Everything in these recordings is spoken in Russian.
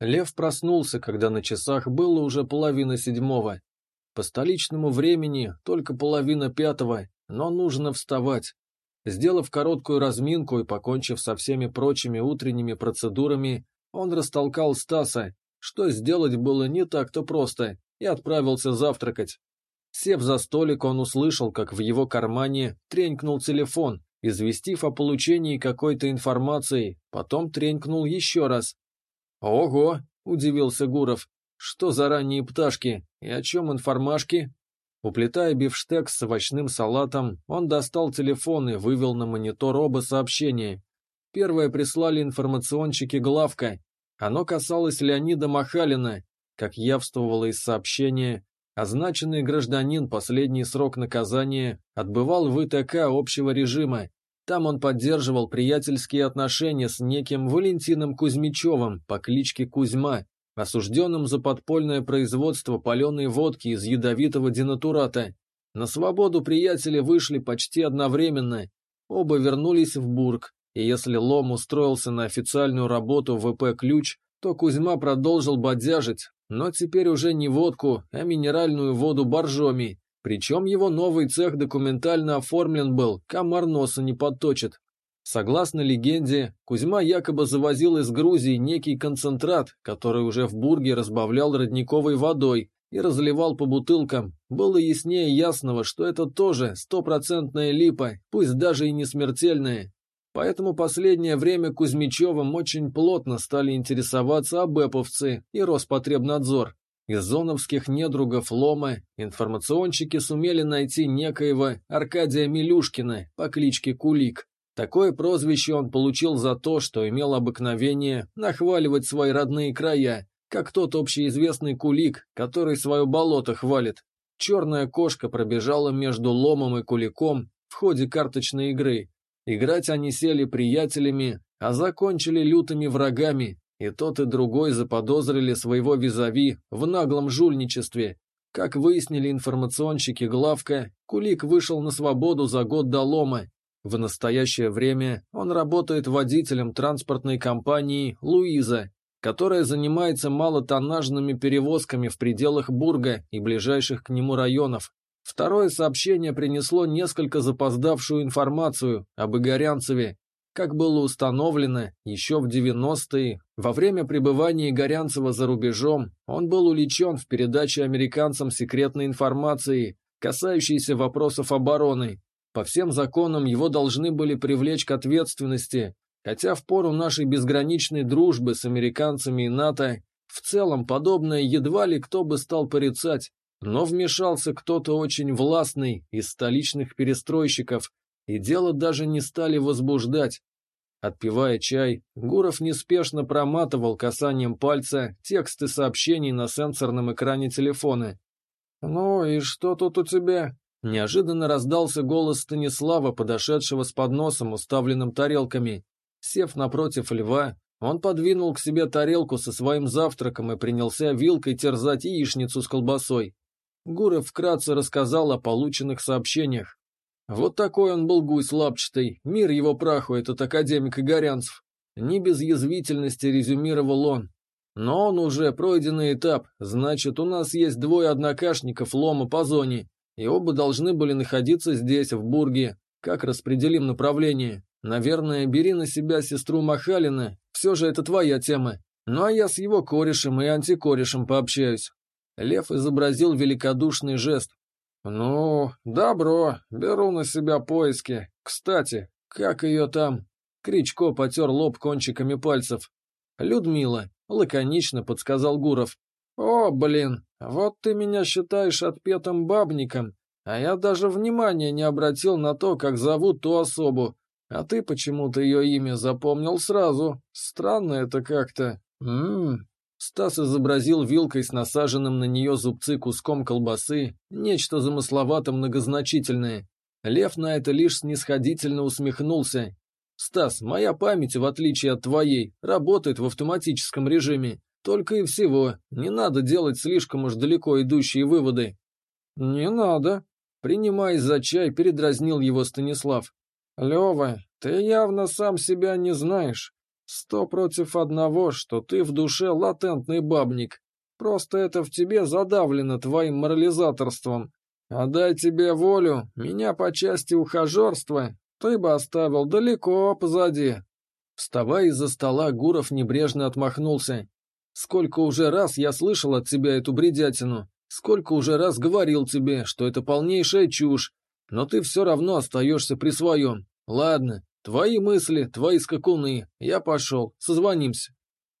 Лев проснулся, когда на часах было уже половина седьмого. По столичному времени только половина пятого, но нужно вставать. Сделав короткую разминку и покончив со всеми прочими утренними процедурами, он растолкал Стаса, что сделать было не так-то просто, и отправился завтракать. Сев за столик, он услышал, как в его кармане тренькнул телефон, известив о получении какой-то информации, потом тренькнул еще раз. «Ого!» – удивился Гуров. «Что за ранние пташки? И о чем информашки?» Уплетая бифштекс с овощным салатом, он достал телефон и вывел на монитор оба сообщения. Первое прислали информационщики Главка. Оно касалось Леонида Махалина. Как явствовало из сообщения, означенный гражданин последний срок наказания отбывал в ИТК общего режима. Там он поддерживал приятельские отношения с неким Валентином Кузьмичевым по кличке Кузьма, осужденным за подпольное производство паленой водки из ядовитого денатурата. На свободу приятели вышли почти одновременно. Оба вернулись в Бург, и если Лом устроился на официальную работу в ВП «Ключ», то Кузьма продолжил бодяжить, но теперь уже не водку, а минеральную воду боржоми, причем его новый цех документально оформлен был, комар носа не подточит. Согласно легенде, Кузьма якобы завозил из Грузии некий концентрат, который уже в Бурге разбавлял родниковой водой и разливал по бутылкам. Было яснее ясного, что это тоже стопроцентная липа, пусть даже и не смертельная. Поэтому последнее время Кузьмичевым очень плотно стали интересоваться абэповцы и Роспотребнадзор. Из зоновских недругов Лома информационщики сумели найти некоего Аркадия Милюшкина по кличке Кулик. Такое прозвище он получил за то, что имел обыкновение нахваливать свои родные края, как тот общеизвестный Кулик, который свое болото хвалит. Черная кошка пробежала между Ломом и Куликом в ходе карточной игры. Играть они сели приятелями, а закончили лютыми врагами, и тот и другой заподозрили своего визави в наглом жульничестве. Как выяснили информационщики Главка, Кулик вышел на свободу за год до лома. В настоящее время он работает водителем транспортной компании «Луиза», которая занимается малотоннажными перевозками в пределах Бурга и ближайших к нему районов. Второе сообщение принесло несколько запоздавшую информацию об Игорянцеве, как было установлено еще в 90-е, во время пребывания Горянцева за рубежом, он был уличен в передаче американцам секретной информации, касающейся вопросов обороны. По всем законам его должны были привлечь к ответственности, хотя в пору нашей безграничной дружбы с американцами и НАТО в целом подобное едва ли кто бы стал порицать, но вмешался кто-то очень властный из столичных перестройщиков, и дело даже не стали возбуждать. Отпивая чай, Гуров неспешно проматывал касанием пальца тексты сообщений на сенсорном экране телефона. «Ну и что тут у тебя?» Неожиданно раздался голос Станислава, подошедшего с подносом, уставленным тарелками. Сев напротив льва, он подвинул к себе тарелку со своим завтраком и принялся вилкой терзать яичницу с колбасой. Гуров вкратце рассказал о полученных сообщениях. Вот такой он был гусь лапчатый, мир его праху, этот академик Игорянцев. Не без язвительности резюмировал он. Но он уже пройденный этап, значит, у нас есть двое однокашников лома по зоне, и оба должны были находиться здесь, в Бурге. Как распределим направление? Наверное, бери на себя сестру Махалина, все же это твоя тема. Ну а я с его корешем и антикорешем пообщаюсь. Лев изобразил великодушный жест, «Ну, добро, беру на себя поиски. Кстати, как ее там?» Кричко потер лоб кончиками пальцев. «Людмила», — лаконично подсказал Гуров. «О, блин, вот ты меня считаешь отпетым бабником, а я даже внимания не обратил на то, как зовут ту особу. А ты почему-то ее имя запомнил сразу. Странно это как-то. Ммм, Стас изобразил вилкой с насаженным на нее зубцы куском колбасы нечто замысловато многозначительное. Лев на это лишь снисходительно усмехнулся. «Стас, моя память, в отличие от твоей, работает в автоматическом режиме. Только и всего. Не надо делать слишком уж далеко идущие выводы». «Не надо», — принимаясь за чай, передразнил его Станислав. «Лева, ты явно сам себя не знаешь. Сто против одного, что ты в душе латентный бабник. Просто это в тебе задавлено твоим морализаторством. Отдай тебе волю, меня по части ухажерства, ты бы оставил далеко позади. Вставая из-за стола, Гуров небрежно отмахнулся. Сколько уже раз я слышал от тебя эту бредятину, сколько уже раз говорил тебе, что это полнейшая чушь, но ты все равно остаешься при своем. Ладно, твои мысли, твои скакуны, я пошел, созвонимся.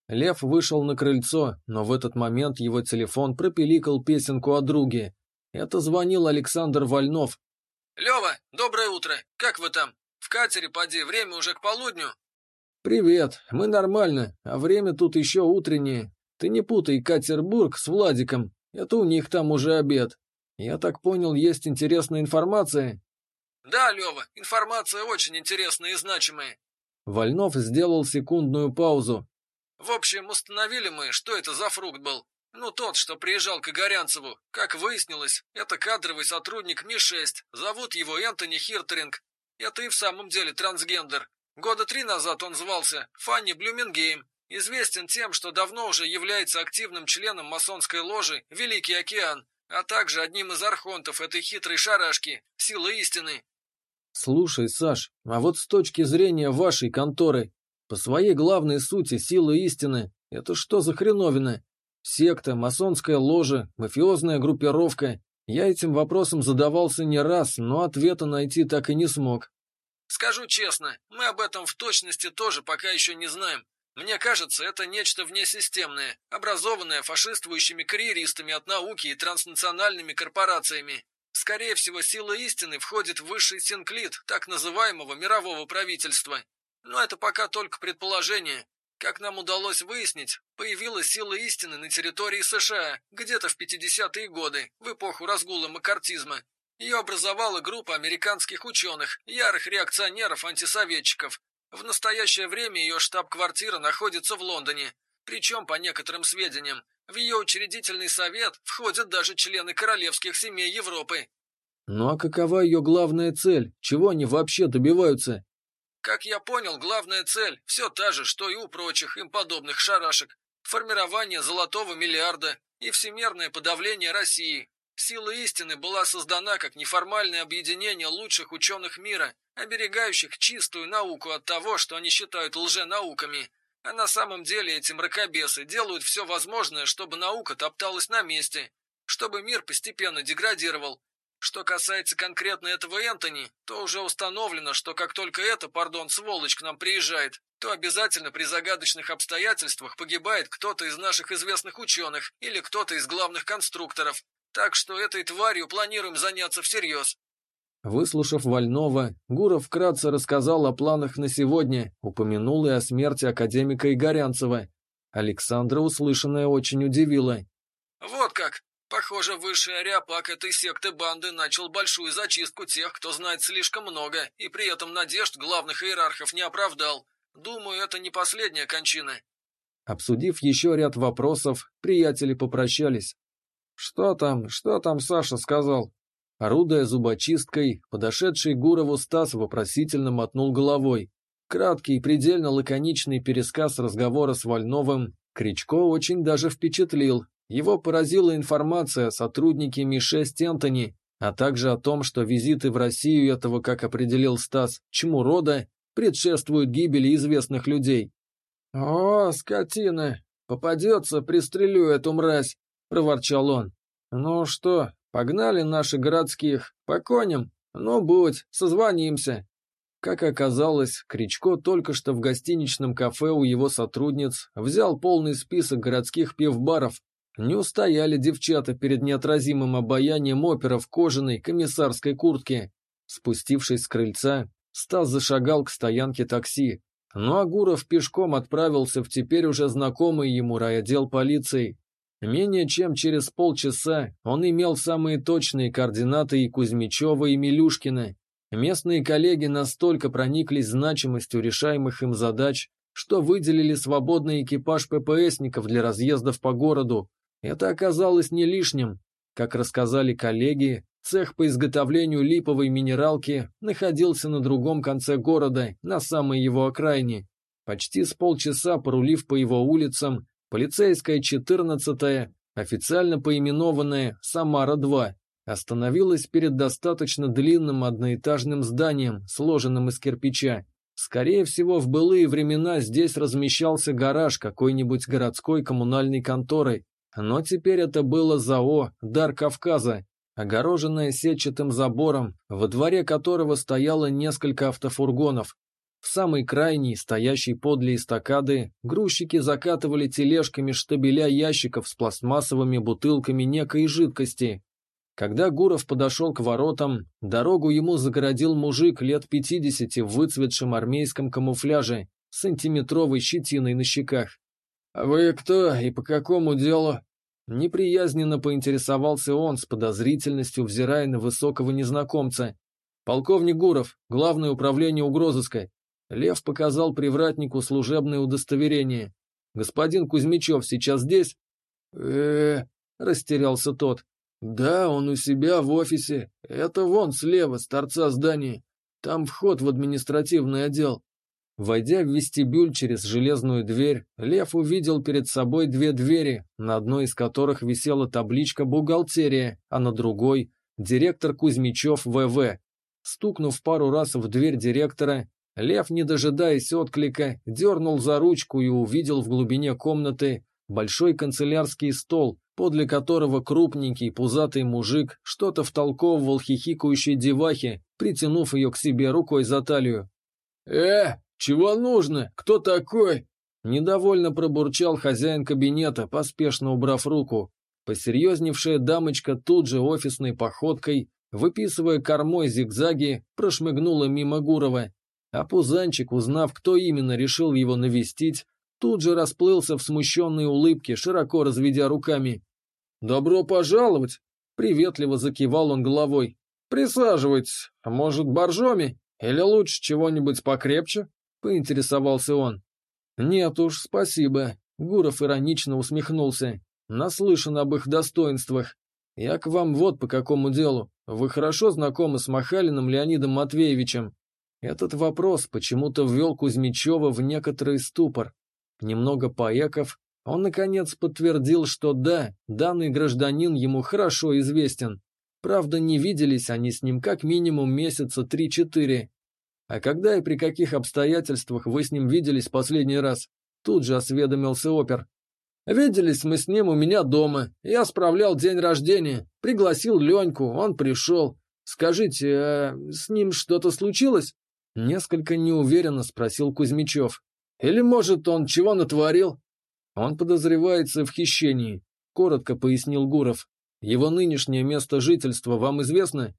Лев вышел на крыльцо, но в этот момент его телефон пропиликал песенку о друге. Это звонил Александр Вольнов. «Лева, доброе утро. Как вы там? В катере, поди, время уже к полудню?» «Привет, мы нормально, а время тут еще утреннее. Ты не путай Катербург с Владиком, это у них там уже обед. Я так понял, есть интересная информация?» «Да, Лева, информация очень интересная и значимая». Вольнов сделал секундную паузу. В общем, установили мы, что это за фрукт был. Ну, тот, что приезжал к Игорянцеву. Как выяснилось, это кадровый сотрудник Ми-6. Зовут его Энтони Хиртеринг. Это и в самом деле трансгендер. Года три назад он звался Фанни Блюмингейм. Известен тем, что давно уже является активным членом масонской ложи «Великий океан», а также одним из архонтов этой хитрой шарашки «Силы истины». «Слушай, Саш, а вот с точки зрения вашей конторы, по своей главной сути силы истины – это что за хреновина? Секта, масонская ложа, мафиозная группировка. Я этим вопросом задавался не раз, но ответа найти так и не смог. Скажу честно, мы об этом в точности тоже пока еще не знаем. Мне кажется, это нечто внесистемное, образованное фашистующими карьеристами от науки и транснациональными корпорациями. Скорее всего, сила истины входит в высший синклит так называемого мирового правительства. Но это пока только предположение. Как нам удалось выяснить, появилась сила истины на территории США где-то в 50-е годы, в эпоху разгула маккартизма. Ее образовала группа американских ученых, ярых реакционеров-антисоветчиков. В настоящее время ее штаб-квартира находится в Лондоне. Причем, по некоторым сведениям, в ее учредительный совет входят даже члены королевских семей Европы. Ну а какова ее главная цель? Чего они вообще добиваются? Как я понял, главная цель все та же, что и у прочих им подобных шарашек. Формирование золотого миллиарда и всемирное подавление России. Сила истины была создана как неформальное объединение лучших ученых мира, оберегающих чистую науку от того, что они считают лженауками. А на самом деле эти мракобесы делают все возможное, чтобы наука топталась на месте, чтобы мир постепенно деградировал, что касается конкретно этого Энтони, то уже установлено, что как только эта, пардон, сволочь к нам приезжает, то обязательно при загадочных обстоятельствах погибает кто-то из наших известных ученых или кто-то из главных конструкторов. Так что этой тварью планируем заняться всерьез. Выслушав Вольнова, Гуров вкратце рассказал о планах на сегодня, упомянул и о смерти академика Игорянцева. Александра услышанное очень удивило. «Вот как! Похоже, высший ариапак этой секты банды начал большую зачистку тех, кто знает слишком много, и при этом надежд главных иерархов не оправдал. Думаю, это не последняя кончина. Обсудив еще ряд вопросов, приятели попрощались. «Что там, что там Саша сказал?» Орудуя зубочисткой, подошедший Гурову Стас вопросительно мотнул головой. Краткий, предельно лаконичный пересказ разговора с Вольновым Кричко очень даже впечатлил, его поразила информация о сотруднике Ми-6 Энтони, а также о том, что визиты в Россию этого, как определил Стас, чему рода, предшествуют гибели известных людей. «О, скотина! Попадется, пристрелю эту мразь!» — проворчал он. «Ну что, погнали наши городских, по коням? Ну, будь, созвонимся!» Как оказалось, Кричко только что в гостиничном кафе у его сотрудниц взял полный список городских пивбаров, не устояли девчата перед неотразимым обаянием опера в кожаной комиссарской куртке. Спустившись с крыльца, Стас зашагал к стоянке такси, но Агуров пешком отправился в теперь уже знакомый ему райотдел полиции. Менее чем через полчаса он имел самые точные координаты и Кузьмичева, и Милюшкина. Местные коллеги настолько прониклись значимостью решаемых им задач, что выделили свободный экипаж ППСников для разъездов по городу, это оказалось не лишним. Как рассказали коллеги, цех по изготовлению липовой минералки находился на другом конце города, на самой его окраине. Почти с полчаса порулив по его улицам, полицейская 14-я, официально поименованная «Самара-2», остановилась перед достаточно длинным одноэтажным зданием, сложенным из кирпича. Скорее всего, в былые времена здесь размещался гараж какой-нибудь городской коммунальной конторы, но теперь это было ЗАО «Дар Кавказа», огороженное сетчатым забором, во дворе которого стояло несколько автофургонов. В самой крайней, стоящей подле эстакады, грузчики закатывали тележками штабеля ящиков с пластмассовыми бутылками некой жидкости. Когда Гуров подошел к воротам, дорогу ему загородил мужик лет пятидесяти в выцветшем армейском камуфляже, сантиметровой щетиной на щеках. «А вы кто и по какому делу?» Неприязненно поинтересовался он с подозрительностью, взирая на высокого незнакомца. «Полковник Гуров, Главное управление угрозыска». Лев показал привратнику служебное удостоверение. «Господин Кузьмичев сейчас здесь?» э растерялся тот. «Да, он у себя в офисе. Это вон слева, с торца здания. Там вход в административный отдел. Войдя в вестибюль через железную дверь, Лев увидел перед собой две двери, на одной из которых висела табличка «Бухгалтерия», а на другой – «Директор Кузьмичев ВВ». Стукнув пару раз в дверь директора, Лев, не дожидаясь отклика, дернул за ручку и увидел в глубине комнаты большой канцелярский стол, подле которого крупненький пузатый мужик что-то втолковывал хихикающей девахе, притянув ее к себе рукой за талию. «Э, «Чего нужно? Кто такой?» Недовольно пробурчал хозяин кабинета, поспешно убрав руку. Посерьезневшая дамочка тут же офисной походкой, выписывая кормой зигзаги, прошмыгнула мимо Гурова. А Пузанчик, узнав, кто именно решил его навестить, тут же расплылся в смущенной улыбке, широко разведя руками. «Добро пожаловать!» — приветливо закивал он головой. «Присаживайтесь. Может, боржоми? Или лучше чего-нибудь покрепче?» — поинтересовался он. «Нет уж, спасибо», — Гуров иронично усмехнулся. «Наслышан об их достоинствах. Я к вам вот по какому делу. Вы хорошо знакомы с Махалиным Леонидом Матвеевичем?» Этот вопрос почему-то ввел Кузьмичева в некоторый ступор. Немного пояков, он, наконец, подтвердил, что да, данный гражданин ему хорошо известен. Правда, не виделись они с ним как минимум месяца три-четыре. А когда и при каких обстоятельствах вы с ним виделись последний раз? Тут же осведомился опер. Виделись мы с ним у меня дома. Я справлял день рождения. Пригласил Леньку, он пришел. Скажите, а с ним что-то случилось? Несколько неуверенно спросил Кузьмичев. Или, может, он чего натворил? Он подозревается в хищении, коротко пояснил Гуров. Его нынешнее место жительства вам известно?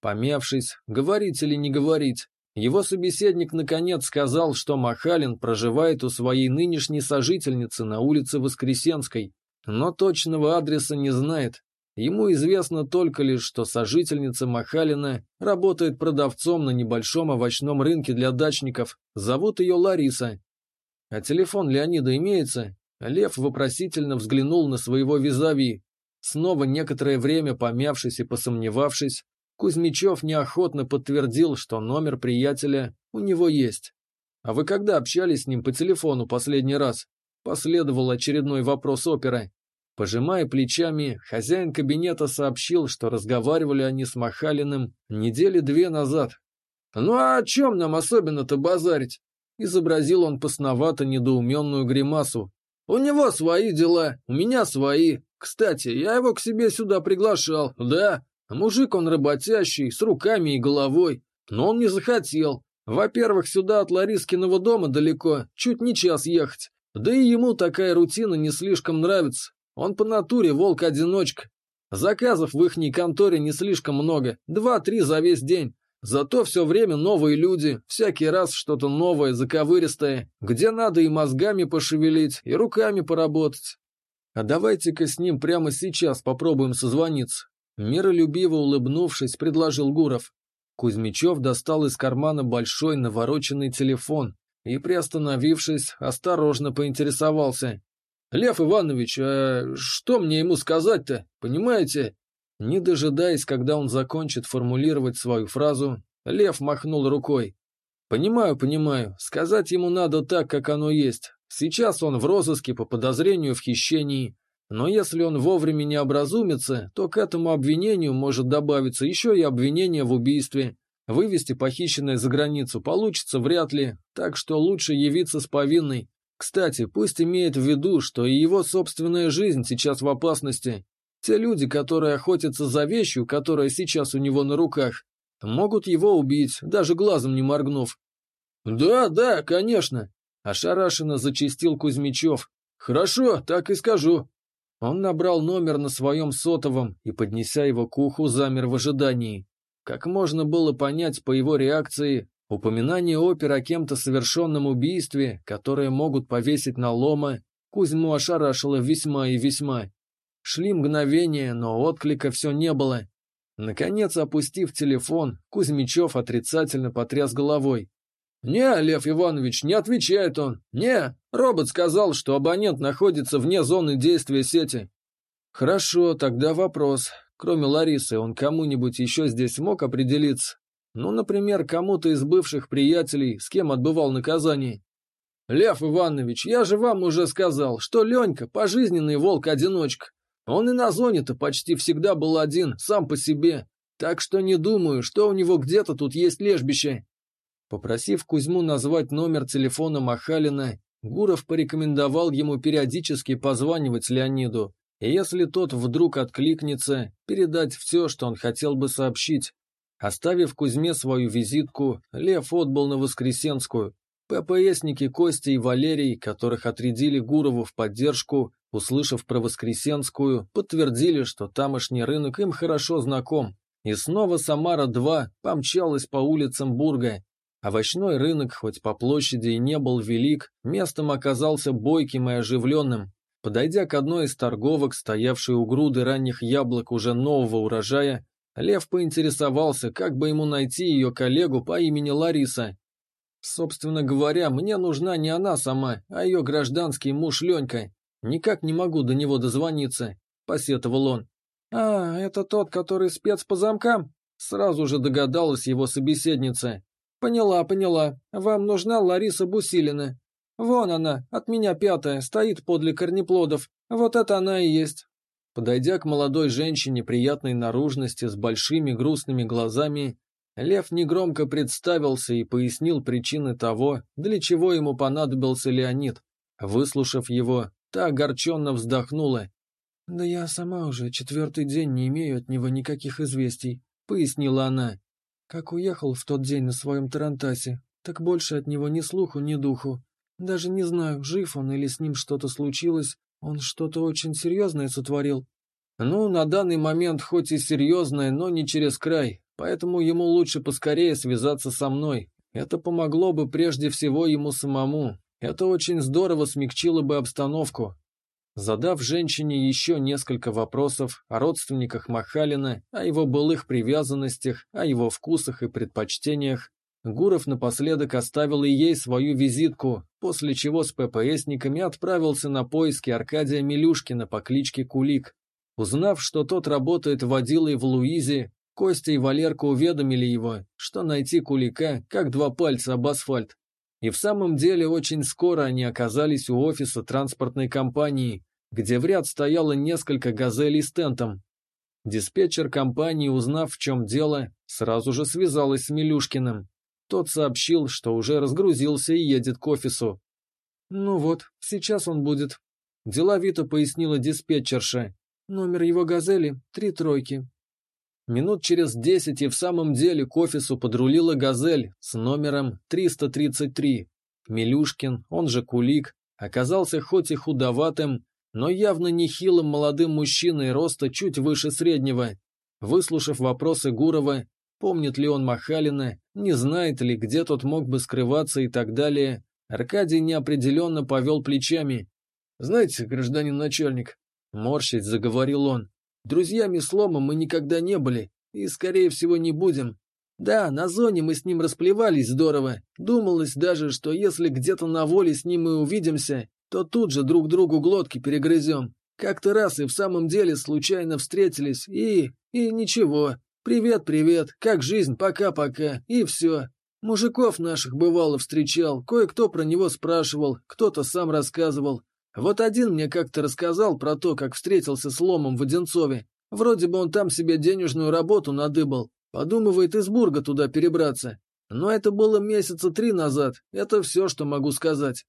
Помявшись, говорить или не говорить, его собеседник наконец сказал, что Махалин проживает у своей нынешней сожительницы на улице Воскресенской, но точного адреса не знает. Ему известно только лишь, что сожительница Махалина работает продавцом на небольшом овощном рынке для дачников. Зовут ее Лариса. А телефон Леонида имеется? Лев вопросительно взглянул на своего визави. Снова некоторое время помявшись и посомневавшись, Кузьмичев неохотно подтвердил, что номер приятеля у него есть. «А вы когда общались с ним по телефону последний раз?» Последовал очередной вопрос опера. Пожимая плечами, хозяин кабинета сообщил, что разговаривали они с Махалиным недели две назад. «Ну а о чем нам особенно-то базарить?» Изобразил он посновато недоуменную гримасу. «У него свои дела, у меня свои. Кстати, я его к себе сюда приглашал, да, Мужик он работящий, с руками и головой, но он не захотел. Во-первых, сюда от Ларискиного дома далеко, чуть не час ехать. Да и ему такая рутина не слишком нравится. Он по натуре волк-одиночка. Заказов в ихней конторе не слишком много, два-три за весь день. Зато все время новые люди, всякий раз что-то новое, заковыристое, где надо и мозгами пошевелить, и руками поработать. А давайте-ка с ним прямо сейчас попробуем созвониться. Миролюбиво улыбнувшись, предложил Гуров. Кузьмичев достал из кармана большой навороченный телефон и, приостановившись, осторожно поинтересовался. «Лев Иванович, а что мне ему сказать-то, понимаете?» Не дожидаясь, когда он закончит формулировать свою фразу, Лев махнул рукой. Понимаю, понимаю. Сказать ему надо так, как оно есть. Сейчас он в розыске по подозрению в хищении. Но если он вовремя не образумится, то к этому обвинению может добавиться еще и обвинение в убийстве. Вывести похищенное за границу получится вряд ли, так что лучше явиться с повинной. Кстати, пусть имеет в виду, что и его собственная жизнь сейчас в опасности. Те люди, которые охотятся за вещью, которая сейчас у него на руках, Могут его убить, даже глазом не моргнув. «Да, да, конечно», — ошарашенно зачистил Кузьмичев. «Хорошо, так и скажу». Он набрал номер на своем сотовом и, поднеся его к уху, замер в ожидании. Как можно было понять по его реакции, упоминание опер о кем-то совершенном убийстве, которое могут повесить на лома, Кузьму ошарашило весьма и весьма. Шли мгновения, но отклика все не было. Наконец, опустив телефон, Кузьмичев отрицательно потряс головой. «Не, Лев Иванович, не отвечает он. Не, робот сказал, что абонент находится вне зоны действия сети». «Хорошо, тогда вопрос. Кроме Ларисы, он кому-нибудь еще здесь мог определиться? Ну, например, кому-то из бывших приятелей, с кем отбывал наказание?» «Лев Иванович, я же вам уже сказал, что Ленька – пожизненный волк-одиночка. Он и на зоне-то почти всегда был один, сам по себе. Так что не думаю, что у него где-то тут есть лежбище. Попросив Кузьму назвать номер телефона Махалина, Гуров порекомендовал ему периодически позванивать Леониду, и если тот вдруг откликнется, передать все, что он хотел бы сообщить. Оставив Кузьме свою визитку, Лев отбыл на Воскресенскую. ППСники Костя и Валерий, которых отрядили Гурову в поддержку, услышав про Воскресенскую, подтвердили, что тамошний рынок им хорошо знаком. И снова Самара-2 помчалась по улицам Бурга. Овощной рынок, хоть по площади и не был велик, местом оказался бойким и оживленным. Подойдя к одной из торговок, стоявшей у груды ранних яблок уже нового урожая, Лев поинтересовался, как бы ему найти ее коллегу по имени Лариса. Собственно говоря, мне нужна не она сама, а ее гражданский муж Ленька. Никак не могу до него дозвониться, посетовал он. А, это тот, который спец по замкам? Сразу же догадалась его собеседница. Поняла, поняла. Вам нужна Лариса Бусилина. Вон она, от меня пятая, стоит подле корнеплодов. Вот это она и есть. Подойдя к молодой женщине приятной наружности с большими грустными глазами, Лев негромко представился и пояснил причины того, для чего ему понадобился Леонид. Выслушав его, та огорченно вздохнула. «Да я сама уже четвертый день не имею от него никаких известий», — пояснила она. «Как уехал в тот день на своем Тарантасе, так больше от него ни слуху, ни духу. Даже не знаю, жив он или с ним что-то случилось, он что-то очень серьезное сотворил». «Ну, на данный момент хоть и серьезное, но не через край. Поэтому ему лучше поскорее связаться со мной. Это помогло бы прежде всего ему самому. Это очень здорово смягчило бы обстановку. Задав женщине еще несколько вопросов о родственниках Махалина, о его былых привязанностях, о его вкусах и предпочтениях, Гуров напоследок оставил и ей свою визитку, после чего с ППСниками отправился на поиски Аркадия Милюшкина по кличке Кулик. Узнав, что тот работает водилой в Луизе, Костя и Валерка уведомили его, что найти кулика, как два пальца об асфальт. И в самом деле очень скоро они оказались у офиса транспортной компании, где в ряд стояло несколько газелей с тентом. Диспетчер компании, узнав, в чем дело, сразу же связалась с Милюшкиным. Тот сообщил, что уже разгрузился и едет к офису. «Ну вот, сейчас он будет», – деловито пояснила диспетчерша. «Номер его «Газели» — три тройки, Минут через десять и в самом деле к офису подрулила «Газель» с номером 333. Милюшкин, он же Кулик, оказался хоть и худоватым, но явно нехилым молодым мужчиной роста чуть выше среднего. Выслушав вопросы Гурова, помнит ли он Махалина, не знает ли, где тот мог бы скрываться и так далее, Аркадий неопределенно повел плечами. «Знаете, гражданин начальник», — морщить заговорил он, Друзьями слома мы никогда не были, и, скорее всего, не будем. Да, на зоне мы с ним расплевались здорово. Думалось даже, что если где-то на воле с ним мы увидимся, то тут же друг другу глотки перегрызем. Как-то раз и в самом деле случайно встретились, и... и ничего. Привет, привет, как жизнь, пока-пока, и все. Мужиков наших бывало встречал, кое-кто про него спрашивал, кто-то сам рассказывал. Вот один мне как-то рассказал про то, как встретился с Ломом в Одинцове. Вроде бы он там себе денежную работу надыбал. Подумывает из Бурга туда перебраться. Но это было месяца три назад. Это все, что могу сказать.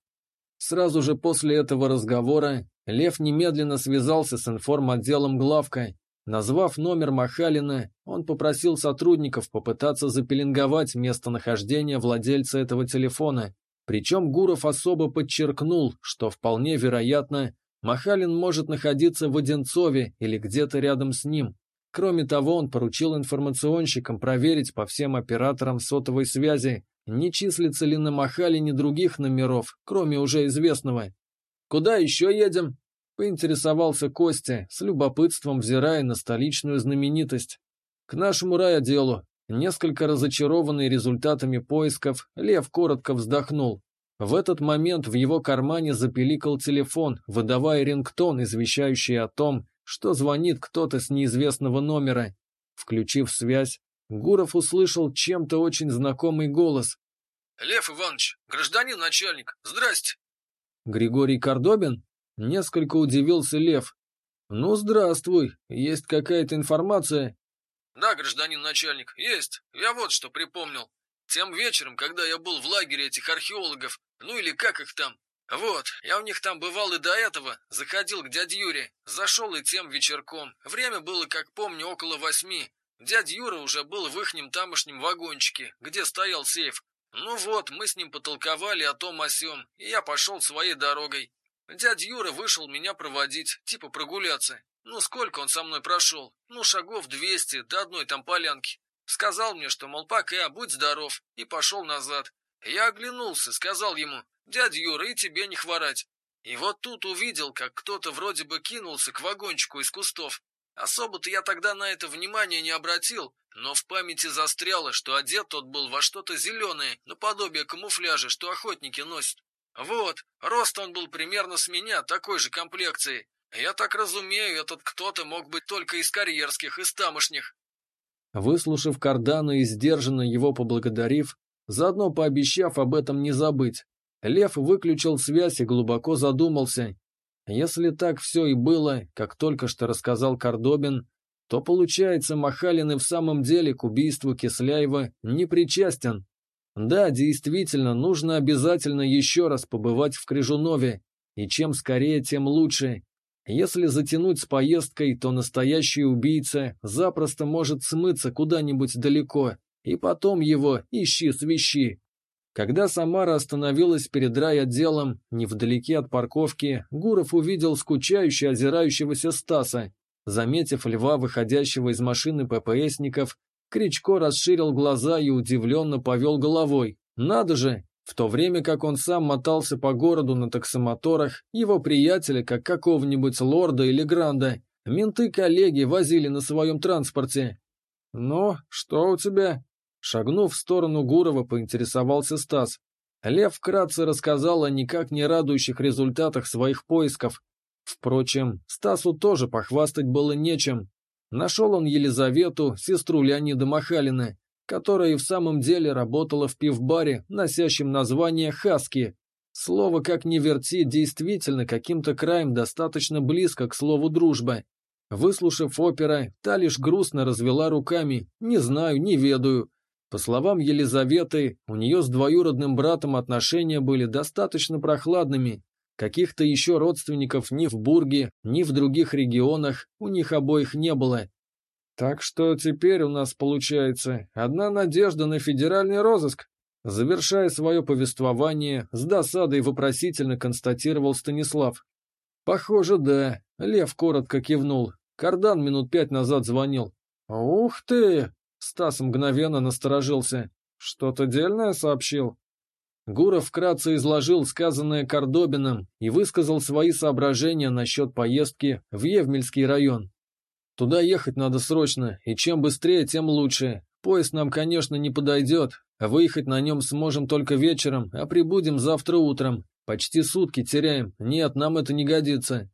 Сразу же после этого разговора Лев немедленно связался с информотделом главка. Назвав номер Махалина, он попросил сотрудников попытаться запеленговать местонахождение владельца этого телефона. Причем Гуров особо подчеркнул, что вполне вероятно, Махалин может находиться в Одинцове или где-то рядом с ним. Кроме того, он поручил информационщикам проверить по всем операторам сотовой связи, не числится ли на Махалине других номеров, кроме уже известного. «Куда еще едем?» — поинтересовался Костя, с любопытством взирая на столичную знаменитость. «К нашему райотделу». Несколько разочарованный результатами поисков, Лев коротко вздохнул. В этот момент в его кармане запеликал телефон, выдавая рингтон, извещающий о том, что звонит кто-то с неизвестного номера. Включив связь, Гуров услышал чем-то очень знакомый голос. «Лев Иванович, гражданин начальник, здрасте!» «Григорий Кордобин?» Несколько удивился Лев. «Ну, здравствуй. Есть какая-то информация?» «Да, гражданин начальник, есть. Я вот что припомнил. Тем вечером, когда я был в лагере этих археологов, ну или как их там, вот, я у них там бывал и до этого, заходил к дяде Юре, зашел и тем вечерком. Время было, как помню, около восьми. Дядя Юра уже был в ихнем тамошнем вагончике, где стоял сейф. Ну вот, мы с ним потолковали о том о сём, и я пошел своей дорогой. Дядя Юра вышел меня проводить, типа прогуляться. Ну, сколько он со мной прошел? Ну, шагов двести до одной там полянки. Сказал мне, что, мол, пока, будь здоров, и пошел назад. Я оглянулся, сказал ему, дядя Юра, и тебе не хворать. И вот тут увидел, как кто-то вроде бы кинулся к вагончику из кустов. Особо-то я тогда на это внимание не обратил, но в памяти застряло, что одет тот был во что-то зеленое, наподобие камуфляжа, что охотники носят. Вот, рост он был примерно с меня, такой же комплекции. Я так разумею, этот кто-то мог быть только из карьерских, из тамошних. Выслушав Кардана и сдержанно его поблагодарив, заодно пообещав об этом не забыть, Лев выключил связь и глубоко задумался. Если так все и было, как только что рассказал Кордобин, то, получается, Махалин и в самом деле к убийству Кисляева не причастен. Да, действительно, нужно обязательно еще раз побывать в Крижунове, и чем скорее, тем лучше. Если затянуть с поездкой, то настоящий убийца запросто может смыться куда-нибудь далеко, и потом его ищи свищи. Когда Самара остановилась перед райотделом, невдалеке от парковки, Гуров увидел скучающе озирающегося Стаса. Заметив льва, выходящего из машины ППСников, Кричко расширил глаза и удивленно повел головой. Надо же! В то время как он сам мотался по городу на таксомоторах, его приятеля, как какого-нибудь лорда или гранда, менты-коллеги возили на своем транспорте. «Ну, что у тебя?» Шагнув в сторону Гурова, поинтересовался Стас. Лев вкратце рассказал о никак не радующих результатах своих поисков. Впрочем, Стасу тоже похвастать было нечем. Нашел он Елизавету, сестру Леонида Махалина, которая и в самом деле работала в пивбаре, носящем название «Хаски». Слово, как ни верти, действительно каким-то краем достаточно близко к слову «дружба». Выслушав опера, та лишь грустно развела руками «не знаю, не ведаю». По словам Елизаветы, у нее с двоюродным братом отношения были достаточно прохладными. Каких-то еще родственников ни в Бурге, ни в других регионах у них обоих не было. Так что теперь у нас получается одна надежда на федеральный розыск. Завершая свое повествование, с досадой вопросительно констатировал Станислав. «Похоже, да», — Лев коротко кивнул. Кардан минут пять назад звонил. «Ух ты!» Стас мгновенно насторожился. «Что-то дельное сообщил?» Гуров вкратце изложил сказанное Кордобином и высказал свои соображения насчет поездки в Евмельский район. «Туда ехать надо срочно, и чем быстрее, тем лучше. Поезд нам, конечно, не подойдет, выехать на нем сможем только вечером, а прибудем завтра утром. Почти сутки теряем. Нет, нам это не годится.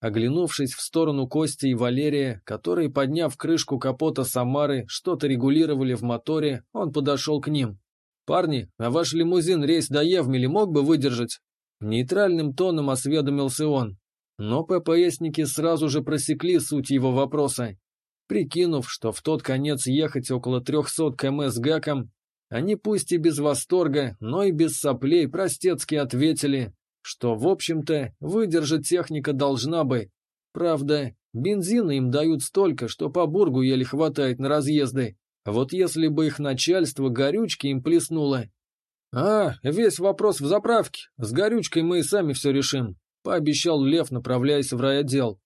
Оглянувшись в сторону Кости и Валерия, которые, подняв крышку капота Самары, что-то регулировали в моторе, он подошел к ним. «Парни, а ваш лимузин рейс до Евмели мог бы выдержать?» Нейтральным тоном осведомился он. Но ППСники сразу же просекли суть его вопроса. Прикинув, что в тот конец ехать около 300 км с гаком, они пусть и без восторга, но и без соплей простецки ответили, что, в общем-то, выдержать техника должна бы. Правда, бензина им дают столько, что по бургу еле хватает на разъезды. Вот если бы их начальство горючки им плеснуло. А, весь вопрос в заправке. С горючкой мы и сами все решим, пообещал Лев, направляясь в райотдел.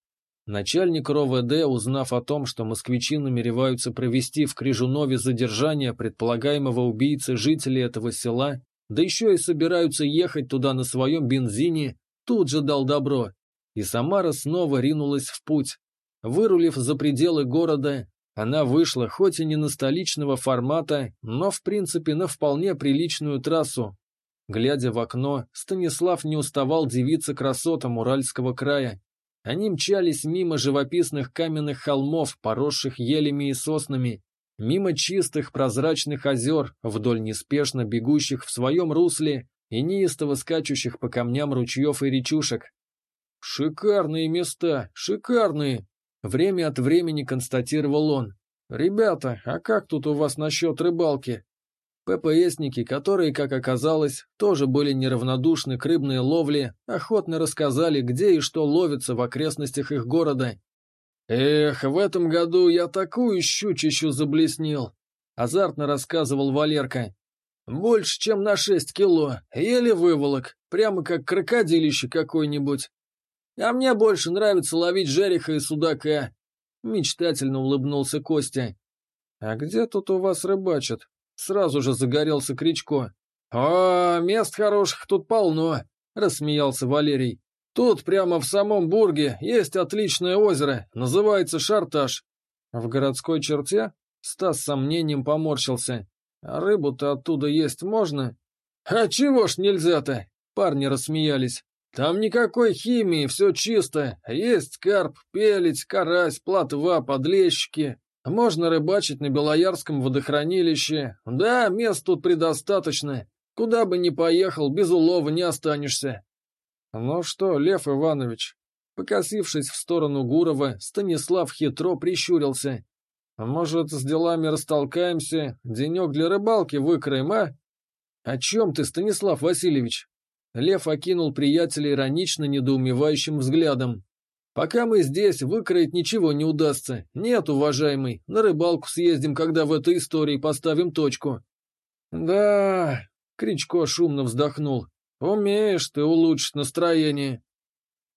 Начальник РОВД, узнав о том, что москвичи намереваются провести в Крижунове задержание предполагаемого убийцы жителей этого села, да еще и собираются ехать туда на своем бензине, тут же дал добро. И Самара снова ринулась в путь. Вырулив за пределы города, она вышла хоть и не на столичного формата, но в принципе на вполне приличную трассу. Глядя в окно, Станислав не уставал дивиться красотам Уральского края. Они мчались мимо живописных каменных холмов, поросших елями и соснами, мимо чистых прозрачных озер, вдоль неспешно бегущих в своем русле и неистово скачущих по камням ручьев и речушек. «Шикарные места, шикарные!» Время от времени констатировал он. «Ребята, а как тут у вас насчет рыбалки?» ППСники, которые, как оказалось, тоже были неравнодушны к рыбной ловле, охотно рассказали, где и что ловится в окрестностях их города. «Эх, в этом году я такую щучищу заблеснил!» — азартно рассказывал Валерка. «Больше, чем на шесть кило, еле выволок, прямо как крокодилище какой-нибудь. А мне больше нравится ловить жереха и судака. Мечтательно улыбнулся Костя. А где тут у вас рыбачат? Сразу же загорелся Кричко. О, мест хороших тут полно, рассмеялся Валерий. Тут прямо в самом Бурге есть отличное озеро, называется Шарташ. В городской черте? Стас с сомнением поморщился. А рыбу-то оттуда есть можно? А чего ж нельзя-то? Парни рассмеялись. Там никакой химии, все чисто. Есть карп, пелить, карась, плотва, подлещики. Можно рыбачить на Белоярском водохранилище. Да, мест тут предостаточно. Куда бы ни поехал, без улова не останешься. Ну что, Лев Иванович, покосившись в сторону Гурова, Станислав хитро прищурился. Может, с делами растолкаемся, денек для рыбалки выкроем, а? О чем ты, Станислав Васильевич? Лев окинул приятеля иронично недоумевающим взглядом. «Пока мы здесь, выкроить ничего не удастся. Нет, уважаемый, на рыбалку съездим, когда в этой истории поставим точку». «Да...» — Кричко шумно вздохнул. «Умеешь ты улучшить настроение».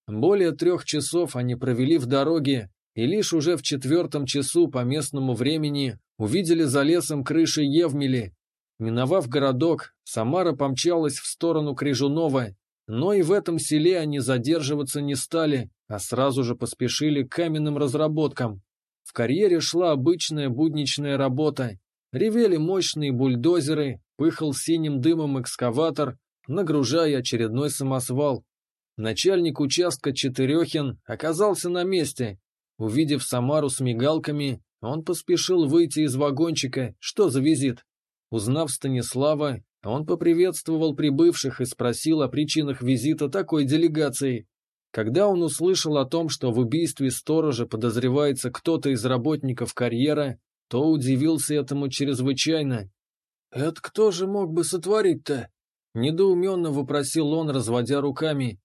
Более трех часов они провели в дороге, и лишь уже в четвертом часу по местному времени увидели за лесом крыши Евмели, Миновав городок, Самара помчалась в сторону Крижунова, но и в этом селе они задерживаться не стали, а сразу же поспешили к каменным разработкам. В карьере шла обычная будничная работа. Ревели мощные бульдозеры, пыхал синим дымом экскаватор, нагружая очередной самосвал. Начальник участка Четырехин оказался на месте. Увидев Самару с мигалками, он поспешил выйти из вагончика, что за визит. Узнав Станислава, он поприветствовал прибывших и спросил о причинах визита такой делегации. Когда он услышал о том, что в убийстве сторожа подозревается кто-то из работников карьера, то удивился этому чрезвычайно. «Это кто же мог бы сотворить-то?» — недоуменно вопросил он, разводя руками.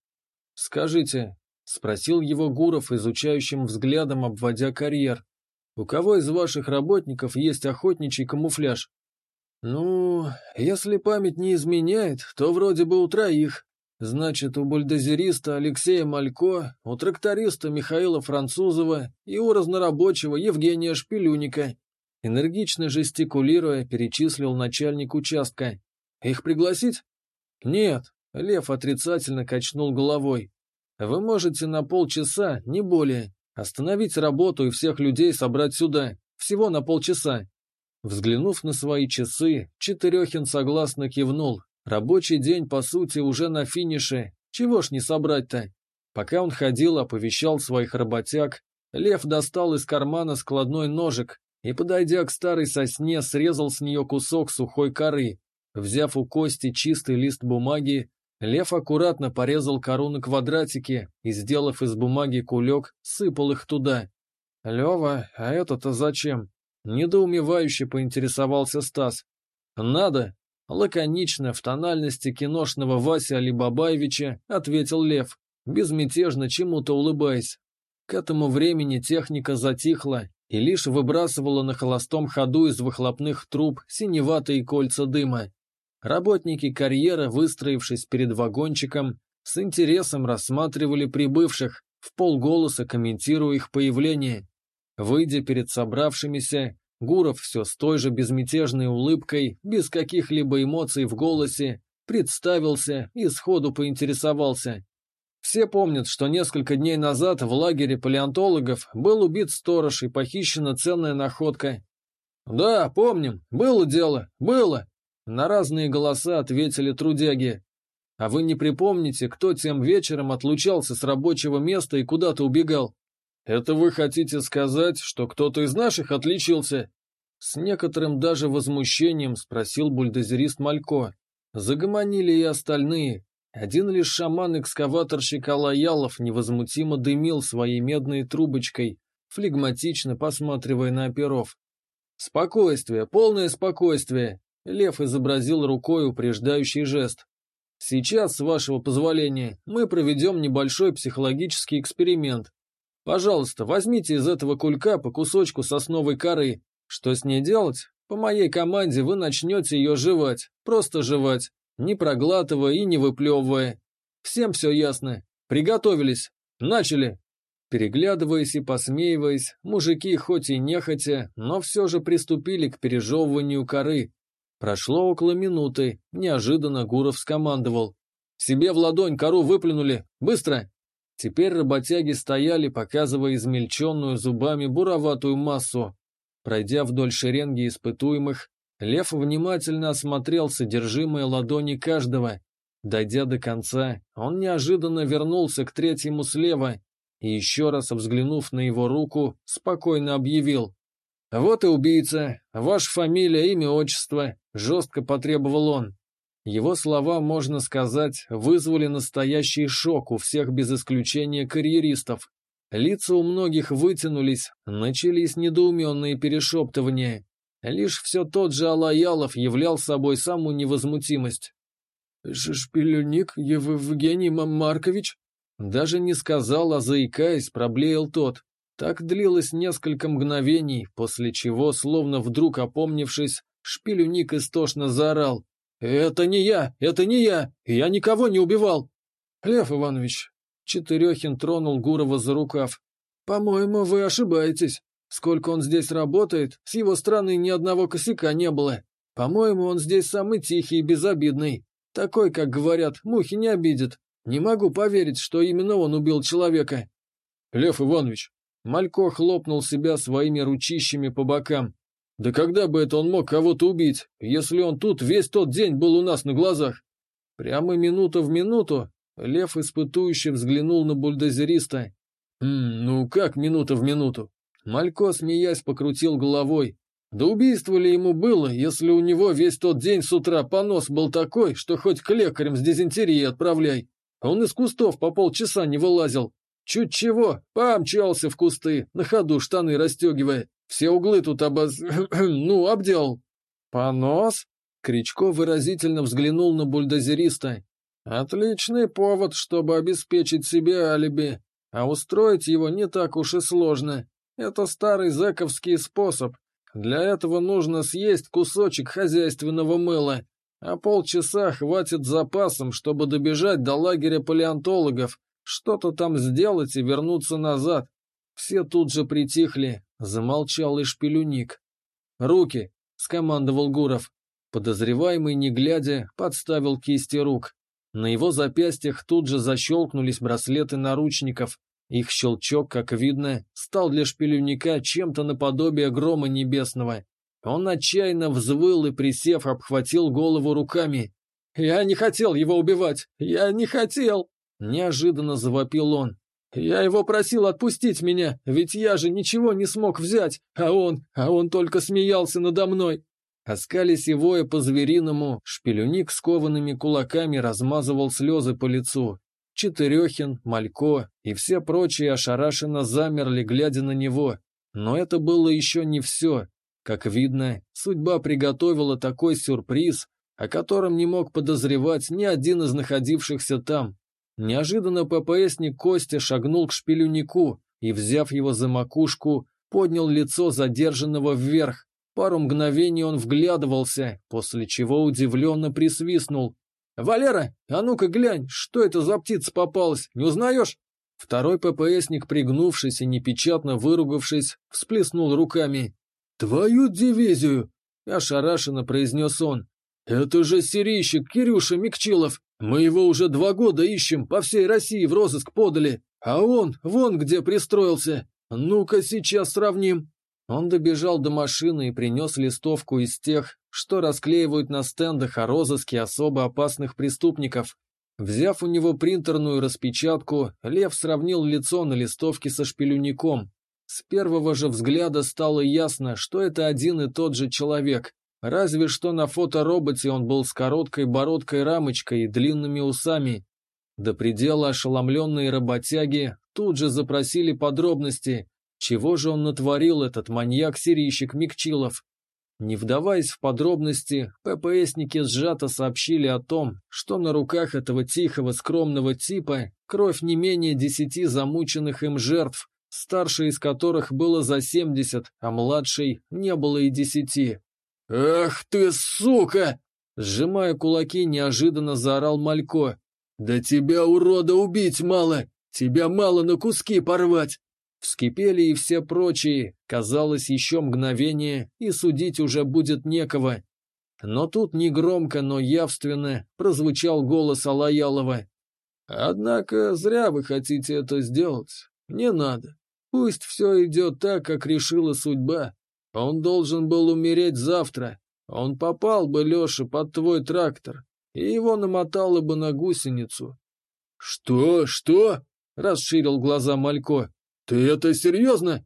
«Скажите», — спросил его Гуров, изучающим взглядом обводя карьер, «у кого из ваших работников есть охотничий камуфляж?» «Ну, если память не изменяет, то вроде бы у троих. Значит, у бульдозериста Алексея Малько, у тракториста Михаила Французова и у разнорабочего Евгения Шпилюника». Энергично жестикулируя, перечислил начальник участка. «Их пригласить?» «Нет», — Лев отрицательно качнул головой. «Вы можете на полчаса, не более, остановить работу и всех людей собрать сюда. Всего на полчаса. Взглянув на свои часы, Четырехин согласно кивнул. Рабочий день, по сути, уже на финише. Чего ж не собрать-то? Пока он ходил, оповещал своих работяг, Лев достал из кармана складной ножик и, подойдя к старой сосне, срезал с нее кусок сухой коры. Взяв у Кости чистый лист бумаги, Лев аккуратно порезал кору на квадратики и, сделав из бумаги кулек, сыпал их туда. «Лева, а это-то зачем?» Недоумевающе поинтересовался Стас. «Надо!» Лаконично, в тональности киношного Вася Алибабаевича, ответил Лев, безмятежно чему-то улыбаясь. К этому времени техника затихла и лишь выбрасывала на холостом ходу из выхлопных труб синеватые кольца дыма. Работники карьера, выстроившись перед вагончиком, с интересом рассматривали прибывших, в полголоса комментируя их появление. Выйдя перед собравшимися, Гуров все с той же безмятежной улыбкой, без каких-либо эмоций в голосе, представился и сходу поинтересовался. Все помнят, что несколько дней назад в лагере палеонтологов был убит сторож и похищена ценная находка. «Да, помним. Было дело. Было. На разные голоса ответили трудяги. А вы не припомните, кто тем вечером отлучался с рабочего места и куда-то убегал? Это вы хотите сказать, что кто-то из наших отличился? С некоторым даже возмущением спросил бульдозерист Малько. Загомонили и остальные. Один лишь шаман-экскаваторщик Алаялов невозмутимо дымил своей медной трубочкой, флегматично посматривая на оперов. «Спокойствие, полное спокойствие!» Лев изобразил рукой упреждающий жест. «Сейчас, с вашего позволения, мы проведем небольшой психологический эксперимент. Пожалуйста, возьмите из этого кулька по кусочку сосновой коры. Что с ней делать? По моей команде вы начнете ее жевать, просто жевать, не проглатывая и не выплевывая. Всем все ясно. Приготовились. Начали!» Переглядываясь и посмеиваясь, мужики хоть и нехотя, но все же приступили к пережевыванию коры, Прошло около минуты. Неожиданно Гуров скомандовал. «Себе в ладонь кору выплюнули! Быстро!» Теперь работяги стояли, показывая измельченную зубами буроватую массу. Пройдя вдоль шеренги испытуемых, Лев внимательно осмотрел содержимое ладони каждого. Дойдя до конца, он неожиданно вернулся к третьему слева и, еще раз взглянув на его руку, спокойно объявил. «Вот и убийца. Ваша фамилия, имя, отчество. Жестко потребовал он. Его слова, можно сказать, вызвали настоящий шок у всех без исключения карьеристов. Лица у многих вытянулись, начались недоуменные перешептывания. Лишь все тот же Алаялов являл собой самую невозмутимость. «Шпилюник Евгений Маркович?» Даже не сказал, а заикаясь, проблеял тот. Так длилось несколько мгновений, после чего, словно вдруг опомнившись, Шпилюник истошно заорал. «Это не я! Это не я! Я никого не убивал!» «Лев Иванович!» Четырехин тронул Гурова за рукав. «По-моему, вы ошибаетесь. Сколько он здесь работает, с его стороны ни одного косяка не было. По-моему, он здесь самый тихий и безобидный. Такой, как говорят, мухи не обидит. Не могу поверить, что именно он убил человека». «Лев Иванович!» Малько хлопнул себя своими ручищами по бокам. Да когда бы это он мог кого-то убить, если он тут весь тот день был у нас на глазах? Прямо минута в минуту Лев испытующе взглянул на бульдозериста. «Хм, ну как минута в минуту?» Малько, смеясь, покрутил головой. «Да убийство ли ему было, если у него весь тот день с утра понос был такой, что хоть к лекарям с дизентерией отправляй? Он из кустов по полчаса не вылазил. Чуть чего, помчался в кусты, на ходу штаны расстегивая. Все углы тут обоз... ну, обделал. Понос? Кричко выразительно взглянул на бульдозериста. Отличный повод, чтобы обеспечить себе алиби. А устроить его не так уж и сложно. Это старый зэковский способ. Для этого нужно съесть кусочек хозяйственного мыла, а полчаса хватит запасом, чтобы добежать до лагеря палеонтологов, что-то там сделать и вернуться назад. Все тут же притихли, замолчал и шпилюник. «Руки!» — скомандовал Гуров. Подозреваемый, не глядя, подставил кисти рук. На его запястьях тут же защелкнулись браслеты наручников. Их щелчок, как видно, стал для шпилюника чем-то наподобие грома небесного. Он отчаянно взвыл и, присев, обхватил голову руками. «Я не хотел его убивать! Я не хотел!» Неожиданно завопил он. Я его просил отпустить меня, ведь я же ничего не смог взять, а он, а он только смеялся надо мной. Оскались и воя по-звериному, шпилюник с коваными кулаками размазывал слезы по лицу. Четырехин, Малько и все прочие ошарашенно замерли, глядя на него. Но это было еще не все. Как видно, судьба приготовила такой сюрприз, о котором не мог подозревать ни один из находившихся там. Неожиданно ППСник Костя шагнул к шпилюнику и, взяв его за макушку, поднял лицо задержанного вверх. Пару мгновений он вглядывался, после чего удивленно присвистнул. «Валера, а ну-ка глянь, что это за птица попалась, не узнаешь?» Второй ППСник, пригнувшись и непечатно выругавшись, всплеснул руками. «Твою дивизию!» – ошарашенно произнес он. «Это же сирийщик Кирюша Микчилов. Мы его уже два года ищем, по всей России в розыск подали. А он, вон где пристроился. Ну-ка сейчас сравним». Он добежал до машины и принес листовку из тех, что расклеивают на стендах о розыске особо опасных преступников. Взяв у него принтерную распечатку, Лев сравнил лицо на листовке со шпилюником. С первого же взгляда стало ясно, что это один и тот же человек. Разве что на фотороботе он был с короткой бородкой-рамочкой и длинными усами. До предела ошеломленные работяги тут же запросили подробности, чего же он натворил, этот маньяк-сирийщик Микчилов? Не вдаваясь в подробности, ППСники сжато сообщили о том, что на руках этого тихого, скромного типа кровь не менее десяти замученных им жертв, старшей из которых было за семьдесят, а младшей не было и десяти. «Ах ты, сука!» Сжимая кулаки, неожиданно заорал Малько. «Да тебя, урода, убить мало! Тебя мало на куски порвать! Вскипели и все прочие, казалось, еще мгновение, и судить уже будет некого. Но тут негромко, но явственно прозвучал голос Алаялова. «Однако зря вы хотите это сделать. Не надо. Пусть все идет так, как решила судьба. Он должен был умереть завтра. Он попал бы, Леша, под твой трактор, и его намотало бы на гусеницу». «Что? Что?» — расширил глаза Малько. «Ты это серьезно?»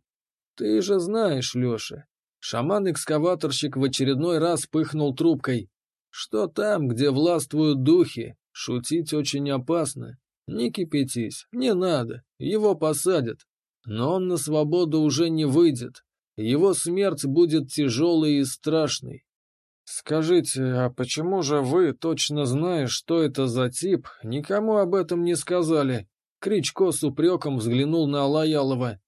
«Ты же знаешь, Леша». Шаман-экскаваторщик в очередной раз пыхнул трубкой. «Что там, где властвуют духи? Шутить очень опасно. Не кипятись, не надо, его посадят. Но он на свободу уже не выйдет. Его смерть будет тяжелой и страшной. Скажите, а почему же вы, точно зная, что это за тип, никому об этом не сказали? Кричко с упреком взглянул на Алаялова.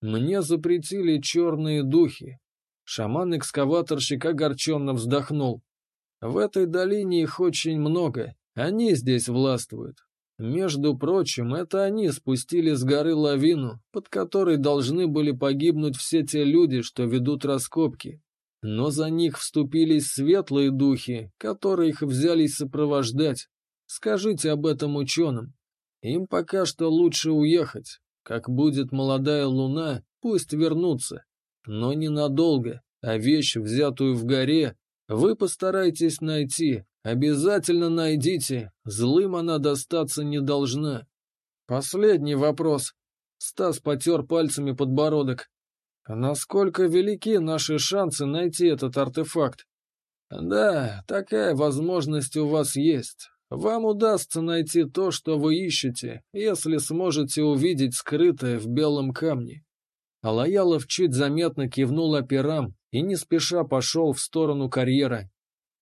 «Мне запретили черные духи». Шаман-экскаваторщик огорченно вздохнул. «В этой долине их очень много. Они здесь властвуют. Между прочим, это они спустили с горы лавину, под которой должны были погибнуть все те люди, что ведут раскопки. Но за них вступились светлые духи, которые их взялись сопровождать. Скажите об этом ученым. Им пока что лучше уехать. Как будет молодая луна, пусть вернутся. Но ненадолго, а вещь, взятую в горе, вы постарайтесь найти. Обязательно найдите. Злым она достаться не должна. Последний вопрос. Стас потер пальцами подбородок. Насколько велики наши шансы найти этот артефакт? Да, такая возможность у вас есть. Вам удастся найти то, что вы ищете, если сможете увидеть скрытое в белом камне. Алаялов чуть заметно кивнул операм и не спеша пошел в сторону карьера.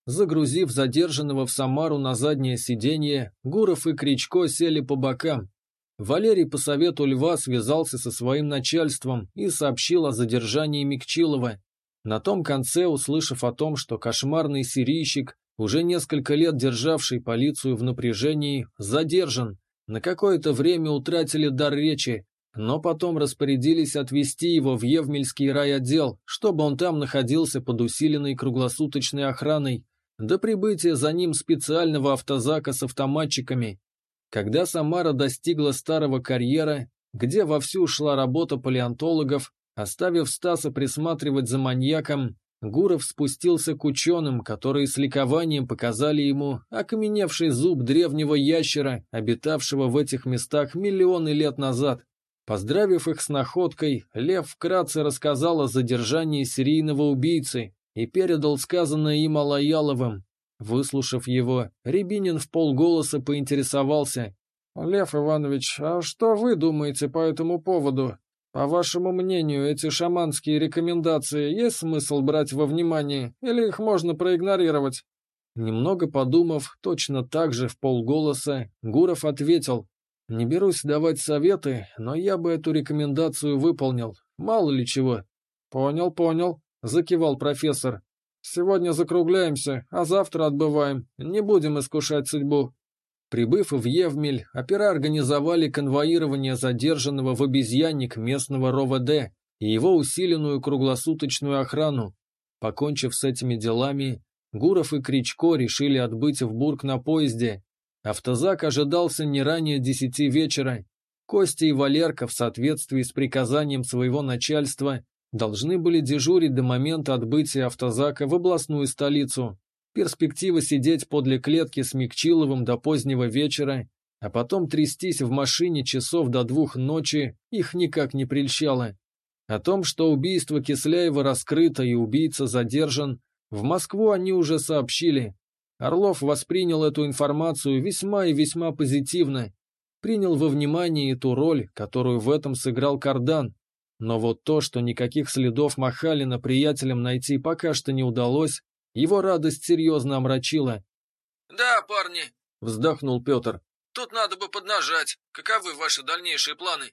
Загрузив задержанного в Самару на заднее сиденье, Гуров и Кричко сели по бокам. Валерий по совету Льва связался со своим начальством и сообщил о задержании Микчилова. На том конце, услышав о том, что кошмарный сирийщик уже несколько лет державший полицию в напряжении, задержан. На какое-то время утратили дар речи, но потом распорядились отвезти его в Евмельский райотдел, чтобы он там находился под усиленной круглосуточной охраной, до прибытия за ним специального автозака с автоматчиками. Когда Самара достигла старого карьера, где вовсю шла работа палеонтологов, оставив Стаса присматривать за маньяком, Гуров спустился к ученым, которые с ликованием показали ему окаменевший зуб древнего ящера, обитавшего в этих местах миллионы лет назад. Поздравив их с находкой, Лев вкратце рассказал о задержании серийного убийцы, и передал сказанное им Алаяловым. Выслушав его, Рябинин в полголоса поинтересовался. «Лев Иванович, а что вы думаете по этому поводу? По вашему мнению, эти шаманские рекомендации есть смысл брать во внимание, или их можно проигнорировать?» Немного подумав, точно так же в полголоса, Гуров ответил. «Не берусь давать советы, но я бы эту рекомендацию выполнил. Мало ли чего». «Понял, понял», — закивал профессор. «Сегодня закругляемся, а завтра отбываем. Не будем искушать судьбу». Прибыв в Евмель, опера организовали конвоирование задержанного в обезьянник местного РОВД и его усиленную круглосуточную охрану. Покончив с этими делами, Гуров и Кричко решили отбыть в Бург на поезде. Автозак ожидался не ранее десяти вечера. Костя и Валерка в соответствии с приказанием своего начальства должны были дежурить до момента отбытия автозака в областную столицу. Перспектива сидеть подле клетки с Микчиловым до позднего вечера, а потом трястись в машине часов до двух ночи, их никак не прельщало. О том, что убийство Кисляева раскрыто и убийца задержан, в Москву они уже сообщили. Орлов воспринял эту информацию весьма и весьма позитивно, принял во внимание и ту роль, которую в этом сыграл Кардан. Но вот то, что никаких следов Махалина приятелям найти пока что не удалось, его радость серьезно омрачила. «Да, парни», — вздохнул Петр. «Тут надо бы поднажать. Каковы ваши дальнейшие планы?»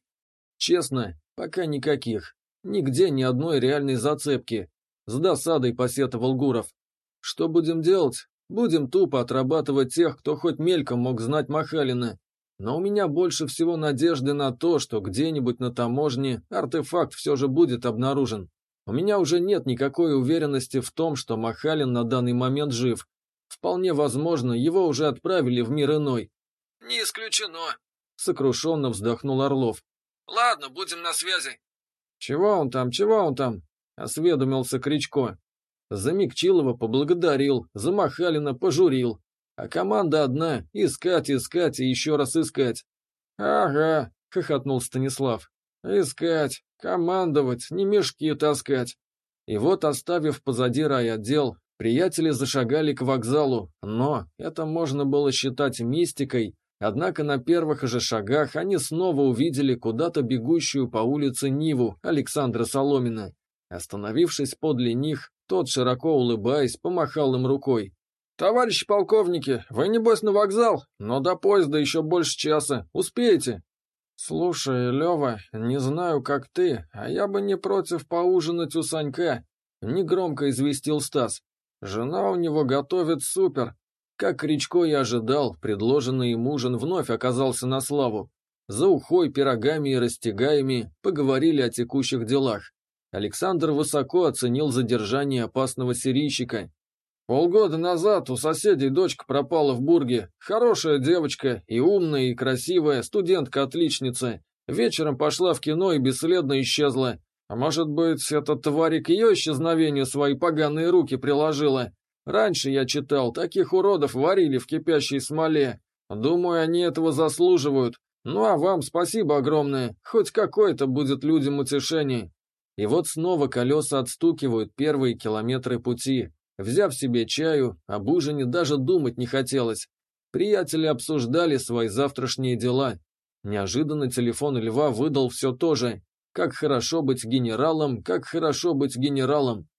«Честно, пока никаких. Нигде ни одной реальной зацепки», — с досадой посетовал Гуров. «Что будем делать? Будем тупо отрабатывать тех, кто хоть мельком мог знать Махалина. Но у меня больше всего надежды на то, что где-нибудь на таможне артефакт все же будет обнаружен. У меня уже нет никакой уверенности в том, что Махалин на данный момент жив. Вполне возможно, его уже отправили в мир иной. Не исключено. Сокрушенно вздохнул Орлов. Ладно, будем на связи. Чего он там, чего он там? Осведомился Кричко. За Микчилова поблагодарил, за Махалина пожурил. А команда одна — искать, искать и еще раз искать. «Ага», — хохотнул Станислав. «Искать, командовать, не мешки таскать». И вот, оставив позади райотдел, приятели зашагали к вокзалу, но это можно было считать мистикой, однако на первых же шагах они снова увидели куда-то бегущую по улице Ниву Александра Соломина. Остановившись подле них, тот, широко улыбаясь, помахал им рукой. «Товарищи полковники, вы небось на вокзал, но до поезда еще больше часа. Успеете?» «Слушай, Лева, не знаю, как ты, а я бы не против поужинать у Санька», — негромко известил Стас. «Жена у него готовит супер». Как Кричко и ожидал, предложенный им ужин вновь оказался на славу. За ухой, пирогами и растягаями поговорили о текущих делах. Александр высоко оценил задержание опасного сирийщика Полгода назад у соседей дочка пропала в Бурге. Хорошая девочка, и умная, и красивая, студентка-отличница. Вечером пошла в кино и бесследно исчезла. А может быть, эта тварь к ее исчезновению свои поганые руки приложила? Раньше я читал, таких уродов варили в кипящей смоле. Думаю, они этого заслуживают. Ну а вам спасибо огромное, хоть какое-то будет людям утешение. И вот снова колеса отстукивают первые километры пути. Взяв себе чаю, об ужине даже думать не хотелось. Приятели обсуждали свои завтрашние дела. Неожиданно телефон Льва выдал все то же. Как хорошо быть генералом, как хорошо быть генералом.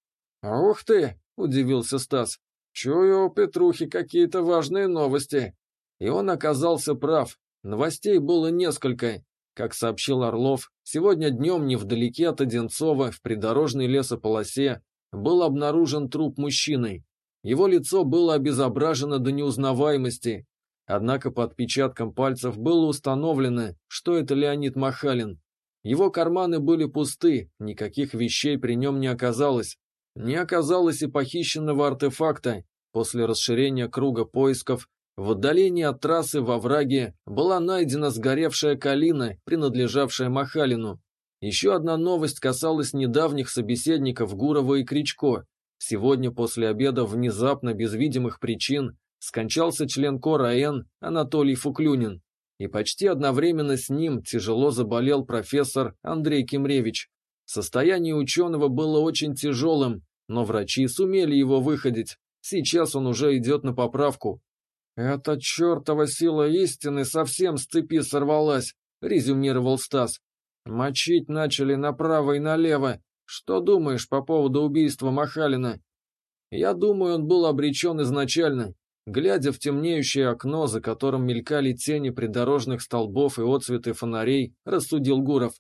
«Ух ты!» – удивился Стас. «Чую у Петрухи какие-то важные новости». И он оказался прав. Новостей было несколько. Как сообщил Орлов, сегодня днем невдалеке от Одинцова, в придорожной лесополосе, был обнаружен труп мужчины. Его лицо было обезображено до неузнаваемости, однако по отпечаткам пальцев было установлено, что это Леонид Махалин. Его карманы были пусты, никаких вещей при нем не оказалось. Не оказалось и похищенного артефакта. После расширения круга поисков в отдалении от трассы во враге была найдена сгоревшая калина, принадлежавшая Махалину. Еще одна новость касалась недавних собеседников Гурова и Кричко. Сегодня после обеда внезапно, без видимых причин, скончался член Кора Н Анатолий Фуклюнин. И почти одновременно с ним тяжело заболел профессор Андрей Кимревич. Состояние ученого было очень тяжелым, но врачи сумели его выходить. Сейчас он уже идет на поправку. «Эта чертова сила истины совсем с цепи сорвалась», — резюмировал Стас. «Мочить начали направо и налево. Что думаешь по поводу убийства Махалина?» «Я думаю, он был обречен изначально. Глядя в темнеющее окно, за которым мелькали тени придорожных столбов и отцветы фонарей, рассудил Гуров.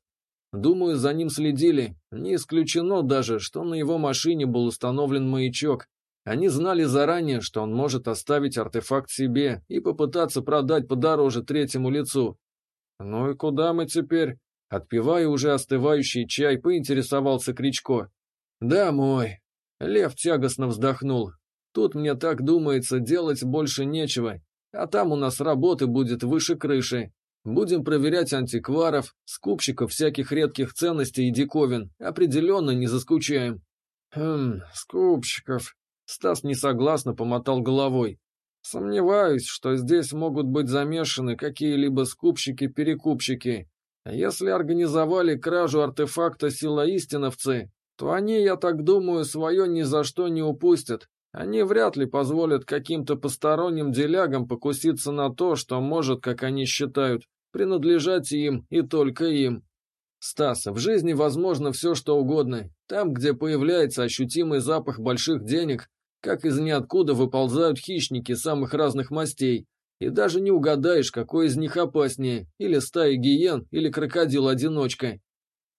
Думаю, за ним следили. Не исключено даже, что на его машине был установлен маячок. Они знали заранее, что он может оставить артефакт себе и попытаться продать подороже третьему лицу. «Ну и куда мы теперь?» Отпивая уже остывающий чай, поинтересовался Кричко. «Домой». Лев тягостно вздохнул. Тут, мне так думается, делать больше нечего, а там у нас работы будет выше крыши. Будем проверять антикваров, скупщиков всяких редких ценностей и диковин. Определенно не заскучаем. Хм, скупщиков. Стас несогласно помотал головой. Сомневаюсь, что здесь могут быть замешаны какие-либо скупщики-перекупщики. Если организовали кражу артефакта сила истиновцы, то они, я так думаю, свое ни за что не упустят. Они вряд ли позволят каким-то посторонним делягам покуситься на то, что может, как они считают, принадлежать им и только им. Стас, в жизни возможно все, что угодно. Там, где появляется ощутимый запах больших денег, как из ниоткуда выползают хищники самых разных мастей, и даже не угадаешь, какой из них опаснее, или стая гиен, или крокодил-одиночка.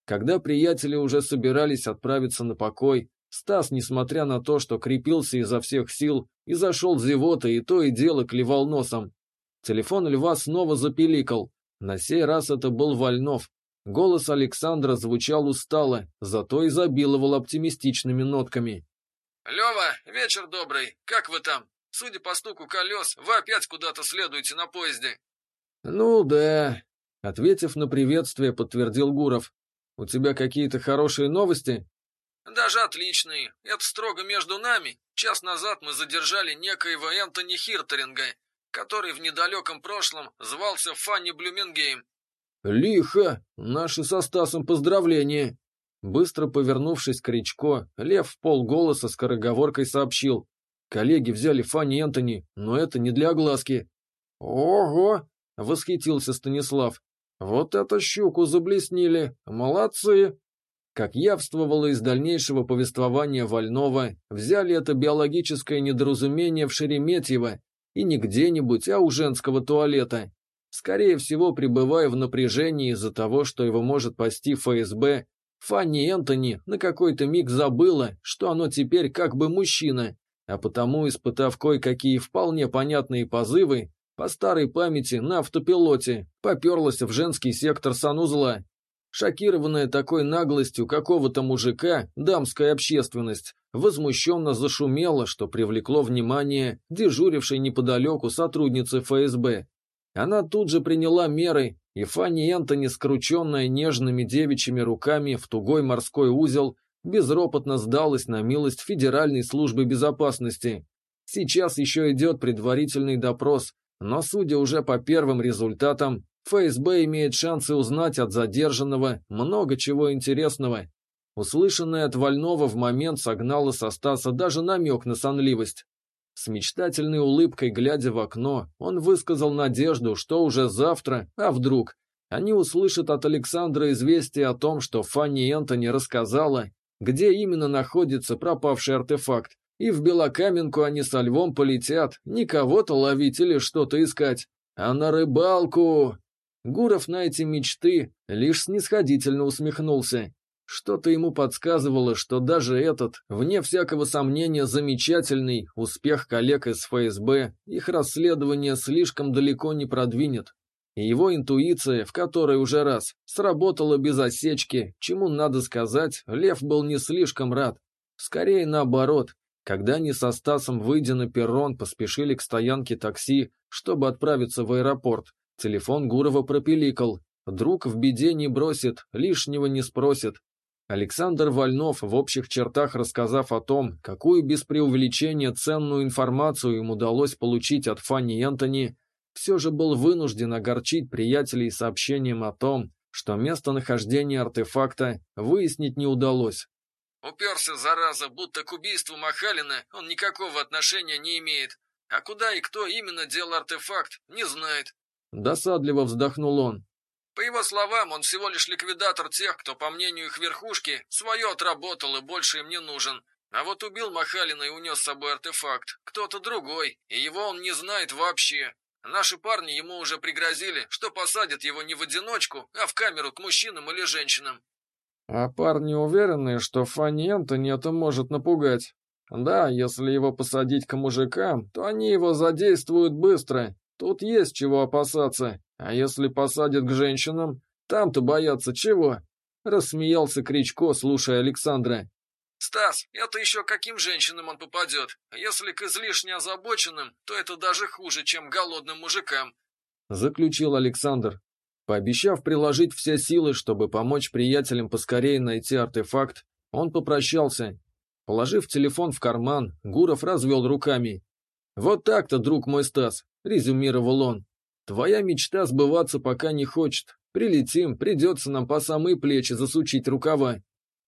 Когда приятели уже собирались отправиться на покой, Стас, несмотря на то, что крепился изо всех сил, и зашел зевота, и то и дело клевал носом. Телефон льва снова запеликал. На сей раз это был Вольнов. Голос Александра звучал устало, зато изобиловал оптимистичными нотками. «Лева, вечер добрый. Как вы там? Судя по стуку колес, вы опять куда-то следуете на поезде». «Ну да», — ответив на приветствие, подтвердил Гуров. «У тебя какие-то хорошие новости?» Даже отличные. Это строго между нами. Час назад мы задержали некоего Энтони Хиртеринга, который в недалеком прошлом звался Фанни Блюменгейм. Лихо! Наши со Стасом поздравления! Быстро повернувшись к Речко, Лев в полголоса скороговоркой сообщил. Коллеги взяли Фанни Энтони, но это не для огласки. «Ого!» — восхитился Станислав. «Вот это щуку заблеснили! Молодцы!» Как явствовало из дальнейшего повествования Вольнова, взяли это биологическое недоразумение в Шереметьево, и не где-нибудь, а у женского туалета. Скорее всего, пребывая в напряжении из-за того, что его может пасти ФСБ, Фанни Энтони на какой-то миг забыла, что оно теперь как бы мужчина, а потому, испытав кое-какие вполне понятные позывы, по старой памяти на автопилоте поперлась в женский сектор санузла Шокированная такой наглостью какого-то мужика, дамская общественность возмущенно зашумела, что привлекло внимание дежурившей неподалеку сотрудницы ФСБ. Она тут же приняла меры, и Фанни Энтони, скрученная нежными девичьими руками в тугой морской узел, безропотно сдалась на милость Федеральной службы безопасности. Сейчас еще идет предварительный допрос, но, судя уже по первым результатам, ФСБ имеет шансы узнать от задержанного много чего интересного. Услышанное от Вольного в момент согнало со Стаса даже намек на сонливость. С мечтательной улыбкой, глядя в окно, он высказал надежду, что уже завтра, а вдруг, они услышат от Александра известие о том, что Фанни Энтони рассказала, где именно находится пропавший артефакт, и в Белокаменку они со львом полетят, не кого-то ловить или что-то искать, а на рыбалку. Гуров на эти мечты лишь снисходительно усмехнулся. Что-то ему подсказывало, что даже этот, вне всякого сомнения, замечательный успех коллег из ФСБ их расследование слишком далеко не продвинет. Его интуиция, в которой уже раз, сработала без осечки, чему, надо сказать, Лев был не слишком рад. Скорее наоборот, когда они со Стасом, выйдя на перрон, поспешили к стоянке такси, чтобы отправиться в аэропорт, Телефон Гурова пропиликал. Друг в беде не бросит, лишнего не спросит. Александр Вольнов, в общих чертах рассказав о том, какую без преувеличения ценную информацию им удалось получить от Фанни Энтони, все же был вынужден огорчить приятелей сообщением о том, что местонахождение артефакта выяснить не удалось. Уперся, зараза, будто к убийству Махалина он никакого отношения не имеет. А куда и кто именно делал артефакт, не знает. Досадливо вздохнул он. По его словам, он всего лишь ликвидатор тех, кто, по мнению их верхушки, свое отработал и больше им не нужен. А вот убил Махалина и унес с собой артефакт кто-то другой, и его он не знает вообще. Наши парни ему уже пригрозили, что посадят его не в одиночку, а в камеру к мужчинам или женщинам. А парни уверены, что Фанни Энтони это может напугать. Да, если его посадить к мужикам, то они его задействуют быстро. Тут есть чего опасаться. А если посадят к женщинам, там-то бояться чего? Рассмеялся Кричко, слушая Александра. «Стас, это еще каким женщинам он попадет? Если к излишне озабоченным, то это даже хуже, чем голодным мужикам», — заключил Александр. Пообещав приложить все силы, чтобы помочь приятелям поскорее найти артефакт, он попрощался. Положив телефон в карман, Гуров развел руками. «Вот так-то, друг мой Стас», — резюмировал он. «Твоя мечта сбываться пока не хочет. Прилетим, придется нам по самые плечи засучить рукава.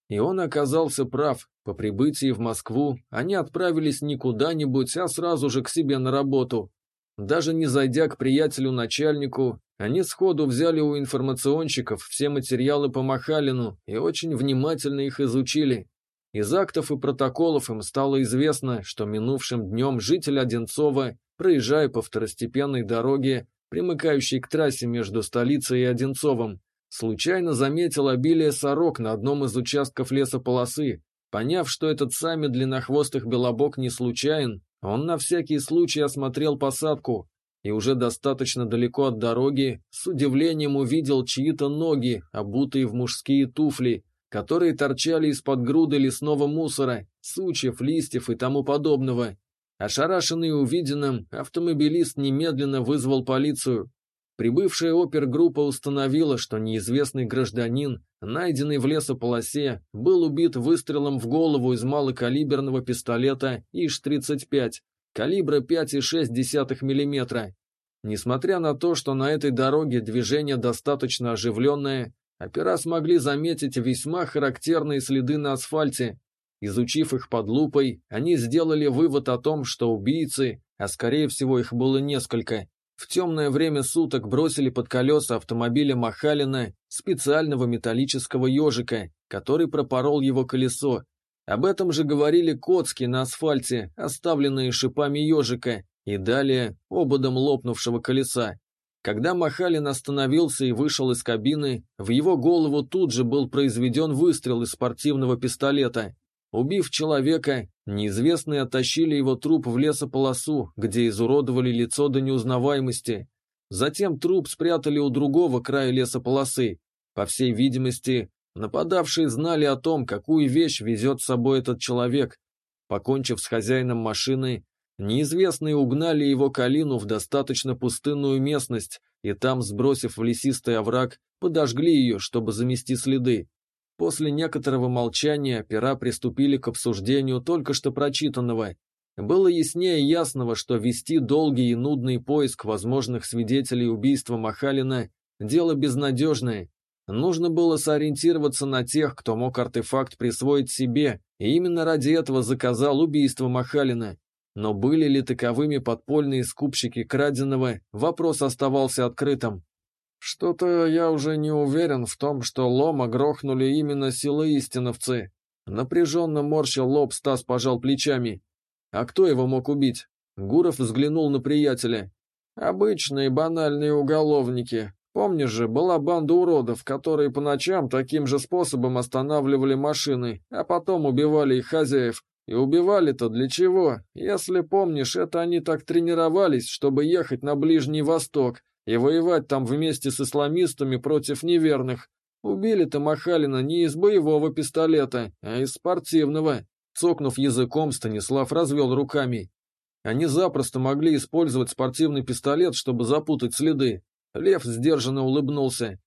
И он оказался прав. По прибытии в Москву они отправились не куда-нибудь, а сразу же к себе на работу. Даже не зайдя к приятелю-начальнику, они сходу взяли у информационщиков все материалы по Махалину и очень внимательно их изучили. Из актов и протоколов им стало известно, что минувшим днем житель Одинцова, проезжая по второстепенной дороге, примыкающей к трассе между столицей и Одинцовым, случайно заметил обилие сорок на одном из участков лесополосы. Поняв, что этот самый длиннохвостых белобок не случайен, он на всякий случай осмотрел посадку и уже достаточно далеко от дороги с удивлением увидел чьи-то ноги, обутые в мужские туфли, которые торчали из-под груды лесного мусора, сучьев, листьев и тому подобного. Ошарашенный увиденным, автомобилист немедленно вызвал полицию, Прибывшая опергруппа установила, что неизвестный гражданин, найденный в лесополосе, был убит выстрелом в голову из малокалиберного пистолета ИШ-35, калибра 5,6 мм. Несмотря на то, что на этой дороге движение достаточно оживленное, опера смогли заметить весьма характерные следы на асфальте. Изучив их под лупой, они сделали вывод о том, что убийцы, а скорее всего их было несколько, в темное время суток бросили под колеса автомобиля Махалина специального металлического ежика, который пропорол его колесо. Об этом же говорили коцки на асфальте, оставленные шипами ежика, и далее ободом лопнувшего колеса. Когда Махалин остановился и вышел из кабины, в его голову тут же был произведен выстрел из спортивного пистолета. Убив человека, неизвестные оттащили его труп в лесополосу, где изуродовали лицо до неузнаваемости. Затем труп спрятали у другого края лесополосы. По всей видимости, нападавшие знали о том, какую вещь везет с собой этот человек. Покончив с хозяином машины, неизвестные угнали его калину в достаточно пустынную местность и там, сбросив в лесистый овраг, подожгли ее, чтобы замести следы. После некоторого молчания пера приступили к обсуждению только что прочитанного. Было яснее ясного, что вести долгий и нудный поиск возможных свидетелей убийства Махалина – дело безнадежное. Нужно было сориентироваться на тех, кто мог артефакт присвоить себе, и именно ради этого заказал убийство Махалина. Но были ли таковыми подпольные скупщики краденого, вопрос оставался открытым. Что-то я уже не уверен в том, что Лома грохнули именно силы истиновцы. Напряженно морщил лоб, Стас пожал плечами. А кто его мог убить? Гуров взглянул на приятеля. Обычные банальные уголовники. Помнишь же, была банда уродов, которые по ночам таким же способом останавливали машины, а потом убивали их хозяев. И убивали-то для чего? Если помнишь, это они так тренировались, чтобы ехать на Ближний Восток, и воевать там вместе с исламистами против неверных. Убили-то Махалина не из боевого пистолета, а из спортивного. Цокнув языком, Станислав развел руками. Они запросто могли использовать спортивный пистолет, чтобы запутать следы. Лев сдержанно улыбнулся.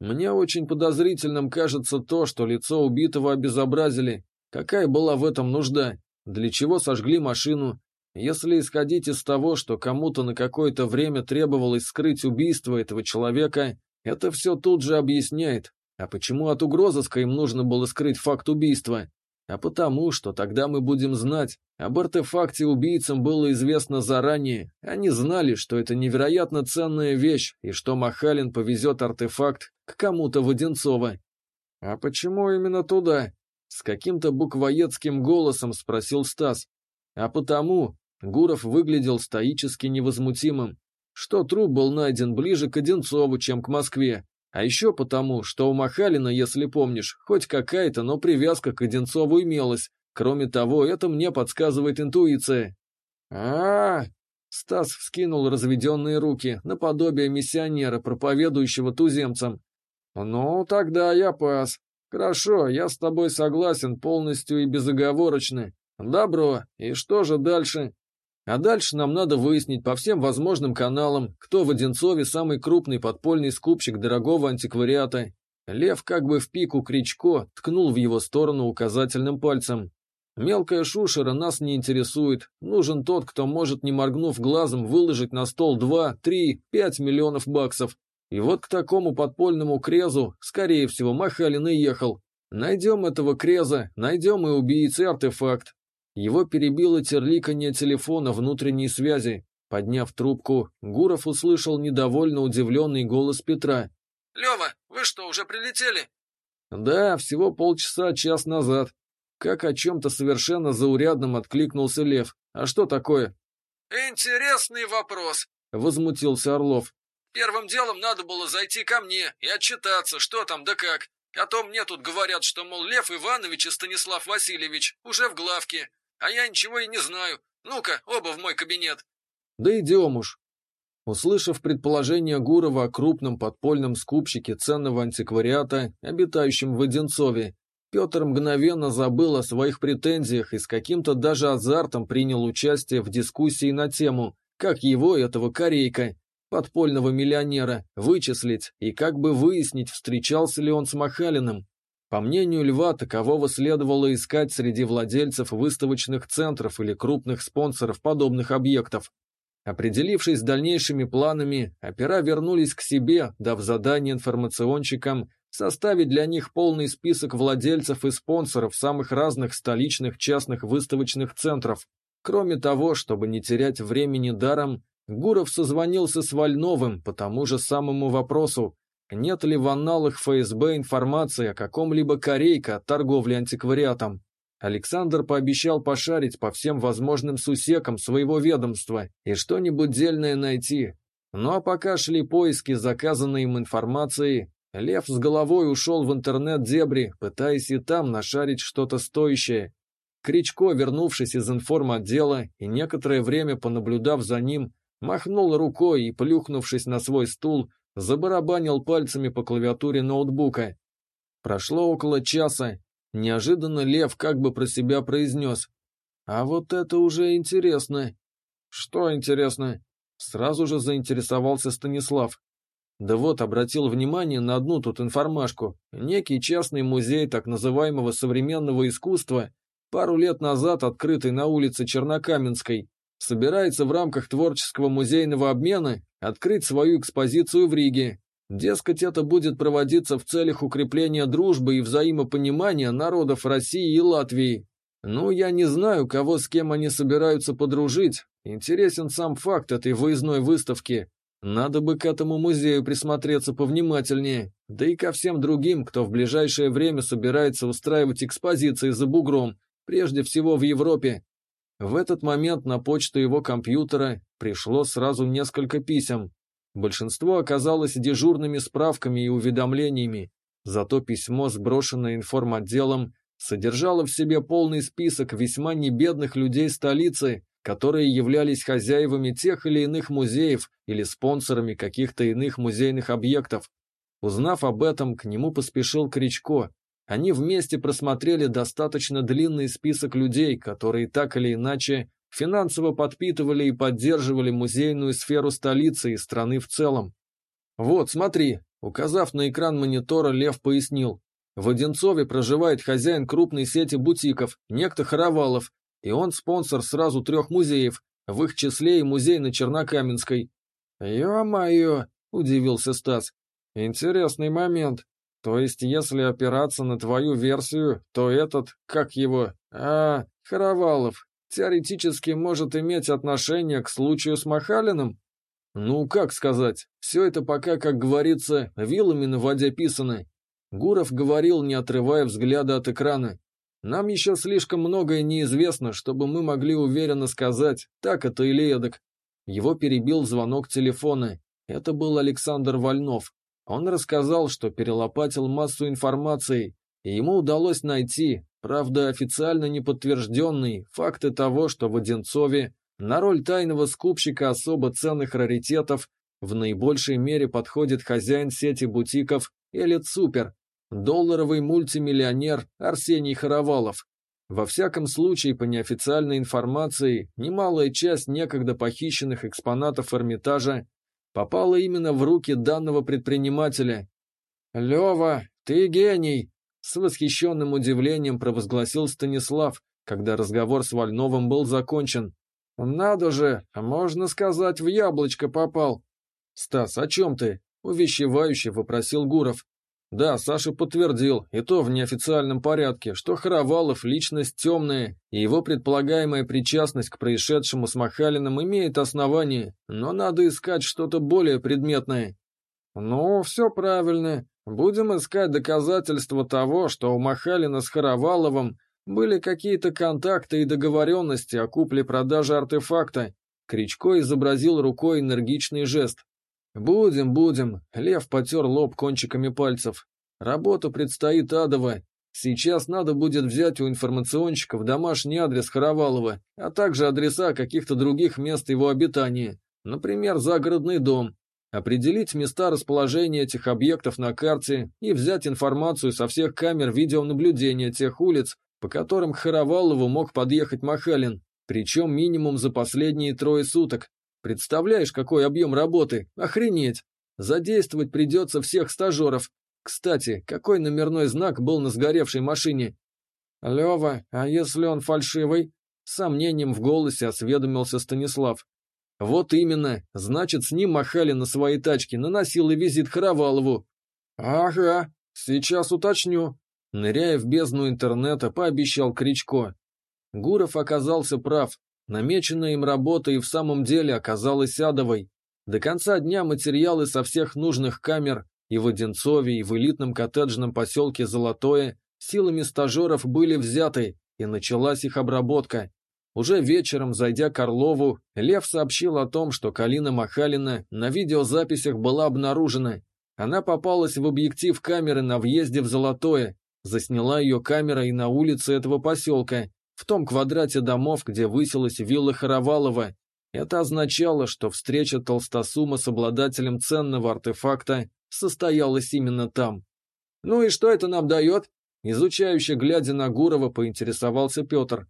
Мне очень подозрительным кажется то, что лицо убитого обезобразили. Какая была в этом нужда? Для чего сожгли машину? Если исходить из того, что кому-то на какое-то время требовалось скрыть убийство этого человека, это все тут же объясняет. А почему от угрозыска им нужно было скрыть факт убийства? а потому, что тогда мы будем знать. Об артефакте убийцам было известно заранее. Они знали, что это невероятно ценная вещь, и что Махалин повезет артефакт к кому-то в Одинцово. «А почему именно туда?» С каким-то буквоедским голосом спросил Стас. «А потому...» Гуров выглядел стоически невозмутимым, что труп был найден ближе к Одинцову, чем к Москве. А еще потому, что у Махалина, если помнишь, хоть какая-то, но привязка к Одинцову имелась. Кроме того, это мне подсказывает интуиция. а, Стас вскинул разведенные руки, наподобие миссионера, проповедующего туземцам. «Ну, тогда я пас. Хорошо, я с тобой согласен полностью и безоговорочно. Добро. И что же дальше?» А дальше нам надо выяснить по всем возможным каналам, кто в Одинцове самый крупный подпольный скупщик дорогого антиквариата. Лев как бы в пику Кричко ткнул в его сторону указательным пальцем. Мелкая шушера нас не интересует. Нужен тот, кто может, не моргнув глазом, выложить на стол 2, 3, 5 миллионов баксов. И вот к такому подпольному крезу, скорее всего, Махалин и ехал. Найдем этого креза, найдем и убийцы артефакт. Его перебило терликанье телефона внутренней связи. Подняв трубку, Гуров услышал недовольно удивленный голос Петра. «Лева, вы что, уже прилетели?» «Да, всего полчаса, час назад». Как о чем-то совершенно заурядном откликнулся Лев. «А что такое?» «Интересный вопрос», — возмутился Орлов. «Первым делом надо было зайти ко мне и отчитаться, что там да как. А то мне тут говорят, что, мол, Лев Иванович и Станислав Васильевич уже в главке, а я ничего и не знаю. Ну-ка, оба в мой кабинет. Да идем уж. Услышав предположение Гурова о крупном подпольном скупщике ценного антиквариата, обитающем в Одинцове, Петр мгновенно забыл о своих претензиях и с каким-то даже азартом принял участие в дискуссии на тему, как его, этого корейка, подпольного миллионера, вычислить и как бы выяснить, встречался ли он с Махалиным. По мнению Льва, такового следовало искать среди владельцев выставочных центров или крупных спонсоров подобных объектов. Определившись с дальнейшими планами, опера вернулись к себе, дав задание информационщикам составить для них полный список владельцев и спонсоров самых разных столичных частных выставочных центров. Кроме того, чтобы не терять времени даром, Гуров созвонился с Вольновым по тому же самому вопросу, нет ли в анналах ФСБ информации о каком-либо корейке от торговли антиквариатом. Александр пообещал пошарить по всем возможным сусекам своего ведомства и что-нибудь дельное найти. Ну а пока шли поиски заказанной им информации, Лев с головой ушел в интернет-дебри, пытаясь и там нашарить что-то стоящее. Кричко, вернувшись из информотдела и некоторое время понаблюдав за ним, махнул рукой и, плюхнувшись на свой стул, забарабанил пальцами по клавиатуре ноутбука. Прошло около часа. Неожиданно Лев как бы про себя произнес. «А вот это уже интересно». «Что интересно?» Сразу же заинтересовался Станислав. Да вот, обратил внимание на одну тут информашку. Некий частный музей так называемого современного искусства, пару лет назад открытый на улице Чернокаменской, собирается в рамках творческого музейного обмена открыть свою экспозицию в Риге. Дескать, это будет проводиться в целях укрепления дружбы и взаимопонимания народов России и Латвии. Ну, я не знаю, кого с кем они собираются подружить. Интересен сам факт этой выездной выставки. Надо бы к этому музею присмотреться повнимательнее, да и ко всем другим, кто в ближайшее время собирается устраивать экспозиции за бугром, прежде всего в Европе. В этот момент на почту его компьютера пришло сразу несколько писем. Большинство оказалось дежурными справками и уведомлениями, зато письмо, сброшенное информотделом, содержало в себе полный список весьма небедных людей столицы, которые являлись хозяевами тех или иных музеев или спонсорами каких-то иных музейных объектов. Узнав об этом, к нему поспешил Кричко, они вместе просмотрели достаточно длинный список людей, которые так или иначе финансово подпитывали и поддерживали музейную сферу столицы и страны в целом. «Вот, смотри», — указав на экран монитора, Лев пояснил. В Одинцове проживает хозяин крупной сети бутиков, некто Хоровалов, и он спонсор сразу трех музеев, в их числе и музей на Чернокаменской. «Ё-моё!» — удивился Стас. «Интересный момент. То есть, если опираться на твою версию, то этот, как его, а, Хоровалов, теоретически может иметь отношение к случаю с Махалиным? Ну, как сказать, все это пока, как говорится, вилами на воде писано. Гуров говорил, не отрывая взгляда от экрана. Нам еще слишком многое неизвестно, чтобы мы могли уверенно сказать, так это или эдак. Его перебил звонок телефона. Это был Александр Вольнов. Он рассказал, что перелопатил массу информации, и ему удалось найти, правда официально не подтвержденные, факты того, что в Одинцове на роль тайного скупщика особо ценных раритетов в наибольшей мере подходит хозяин сети бутиков Элит Супер, долларовый мультимиллионер Арсений Хоровалов. Во всяком случае, по неофициальной информации, немалая часть некогда похищенных экспонатов Эрмитажа попала именно в руки данного предпринимателя. «Лева, ты гений!» С восхищенным удивлением провозгласил Станислав, когда разговор с Вольновым был закончен. «Надо же, можно сказать, в яблочко попал». «Стас, о чем ты?» — увещевающе вопросил Гуров. Да, Саша подтвердил, и то в неофициальном порядке, что Хоровалов – личность темная, и его предполагаемая причастность к происшедшему с Махалиным имеет основание, но надо искать что-то более предметное. Ну, все правильно. Будем искать доказательства того, что у Махалина с Хороваловым были какие-то контакты и договоренности о купле-продаже артефакта. Кричко изобразил рукой энергичный жест. «Будем, будем», — Лев потер лоб кончиками пальцев. «Работа предстоит адово. Сейчас надо будет взять у информационщиков домашний адрес Хоровалова, а также адреса каких-то других мест его обитания, например, загородный дом, определить места расположения этих объектов на карте и взять информацию со всех камер видеонаблюдения тех улиц, по которым к Хоровалову мог подъехать Махалин, причем минимум за последние трое суток, Представляешь, какой объем работы? Охренеть! Задействовать придется всех стажеров. Кстати, какой номерной знак был на сгоревшей машине? Лева, а если он фальшивый? С сомнением в голосе осведомился Станислав. Вот именно, значит, с ним махали на своей тачке, наносил и визит Хоровалову. Ага, сейчас уточню. Ныряя в бездну интернета, пообещал Кричко. Гуров оказался прав. Намеченная им работа и в самом деле оказалась адовой. До конца дня материалы со всех нужных камер и в Одинцове, и в элитном коттеджном поселке Золотое силами стажеров были взяты, и началась их обработка. Уже вечером, зайдя к Орлову, Лев сообщил о том, что Калина Махалина на видеозаписях была обнаружена. Она попалась в объектив камеры на въезде в Золотое, засняла ее камера и на улице этого поселка, в том квадрате домов, где высилась вилла Хоровалова. Это означало, что встреча Толстосума с обладателем ценного артефакта состоялась именно там. «Ну и что это нам дает?» Изучающе глядя на Гурова, поинтересовался Петр.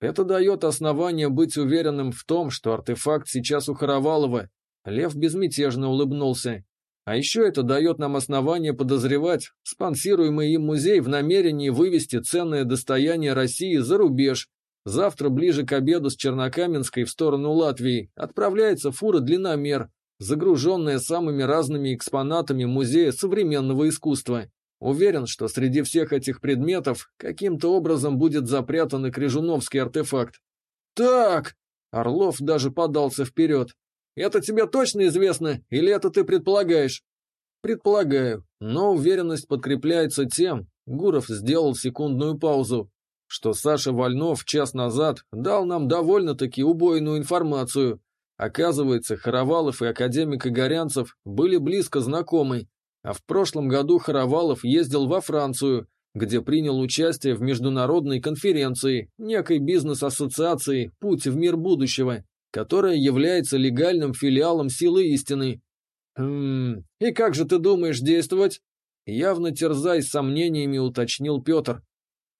«Это дает основание быть уверенным в том, что артефакт сейчас у Хоровалова». Лев безмятежно улыбнулся. А еще это дает нам основание подозревать спонсируемый им музей в намерении вывести ценное достояние России за рубеж. Завтра ближе к обеду с Чернокаменской в сторону Латвии отправляется фура длинномер, загруженная самыми разными экспонатами музея современного искусства. Уверен, что среди всех этих предметов каким-то образом будет запрятан и крижуновский артефакт. «Так!» Орлов даже подался вперед. Это тебе точно известно, или это ты предполагаешь? Предполагаю, но уверенность подкрепляется тем, Гуров сделал секундную паузу, что Саша Вольнов час назад дал нам довольно-таки убойную информацию. Оказывается, Хоровалов и академик Игорянцев были близко знакомы, а в прошлом году Хоровалов ездил во Францию, где принял участие в международной конференции, некой бизнес-ассоциации «Путь в мир будущего», которая является легальным филиалом силы истины. Хм, и как же ты думаешь действовать? Явно терзаясь сомнениями, уточнил Петр.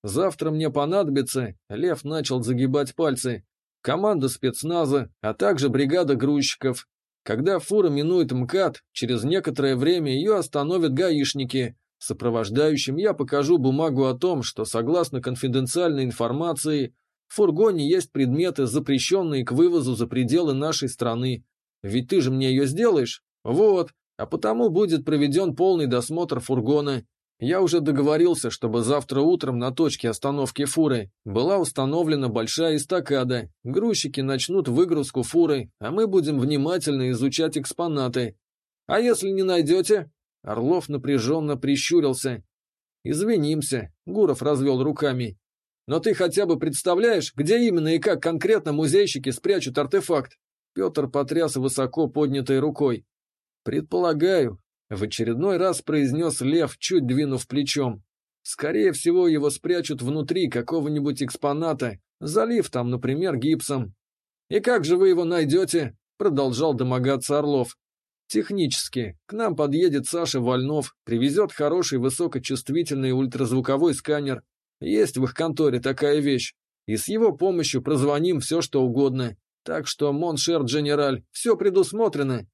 Завтра мне понадобится, Лев начал загибать пальцы, команда спецназа, а также бригада грузчиков. Когда фура минует МКАД, через некоторое время ее остановят гаишники. Сопровождающим я покажу бумагу о том, что, согласно конфиденциальной информации, в фургоне есть предметы, запрещенные к вывозу за пределы нашей страны. Ведь ты же мне ее сделаешь? Вот. А потому будет проведен полный досмотр фургона. Я уже договорился, чтобы завтра утром на точке остановки фуры была установлена большая эстакада. Грузчики начнут выгрузку фуры, а мы будем внимательно изучать экспонаты. А если не найдете? Орлов напряженно прищурился. Извинимся, Гуров развел руками. Но ты хотя бы представляешь, где именно и как конкретно музейщики спрячут артефакт? Петр потряс высоко поднятой рукой. Предполагаю, в очередной раз произнес Лев, чуть двинув плечом. Скорее всего, его спрячут внутри какого-нибудь экспоната, залив там, например, гипсом. «И как же вы его найдете?» — продолжал домогаться Орлов. «Технически. К нам подъедет Саша Вольнов, привезет хороший высокочувствительный ультразвуковой сканер. Есть в их конторе такая вещь. И с его помощью прозвоним все, что угодно. Так что, mon cher général, все предусмотрено.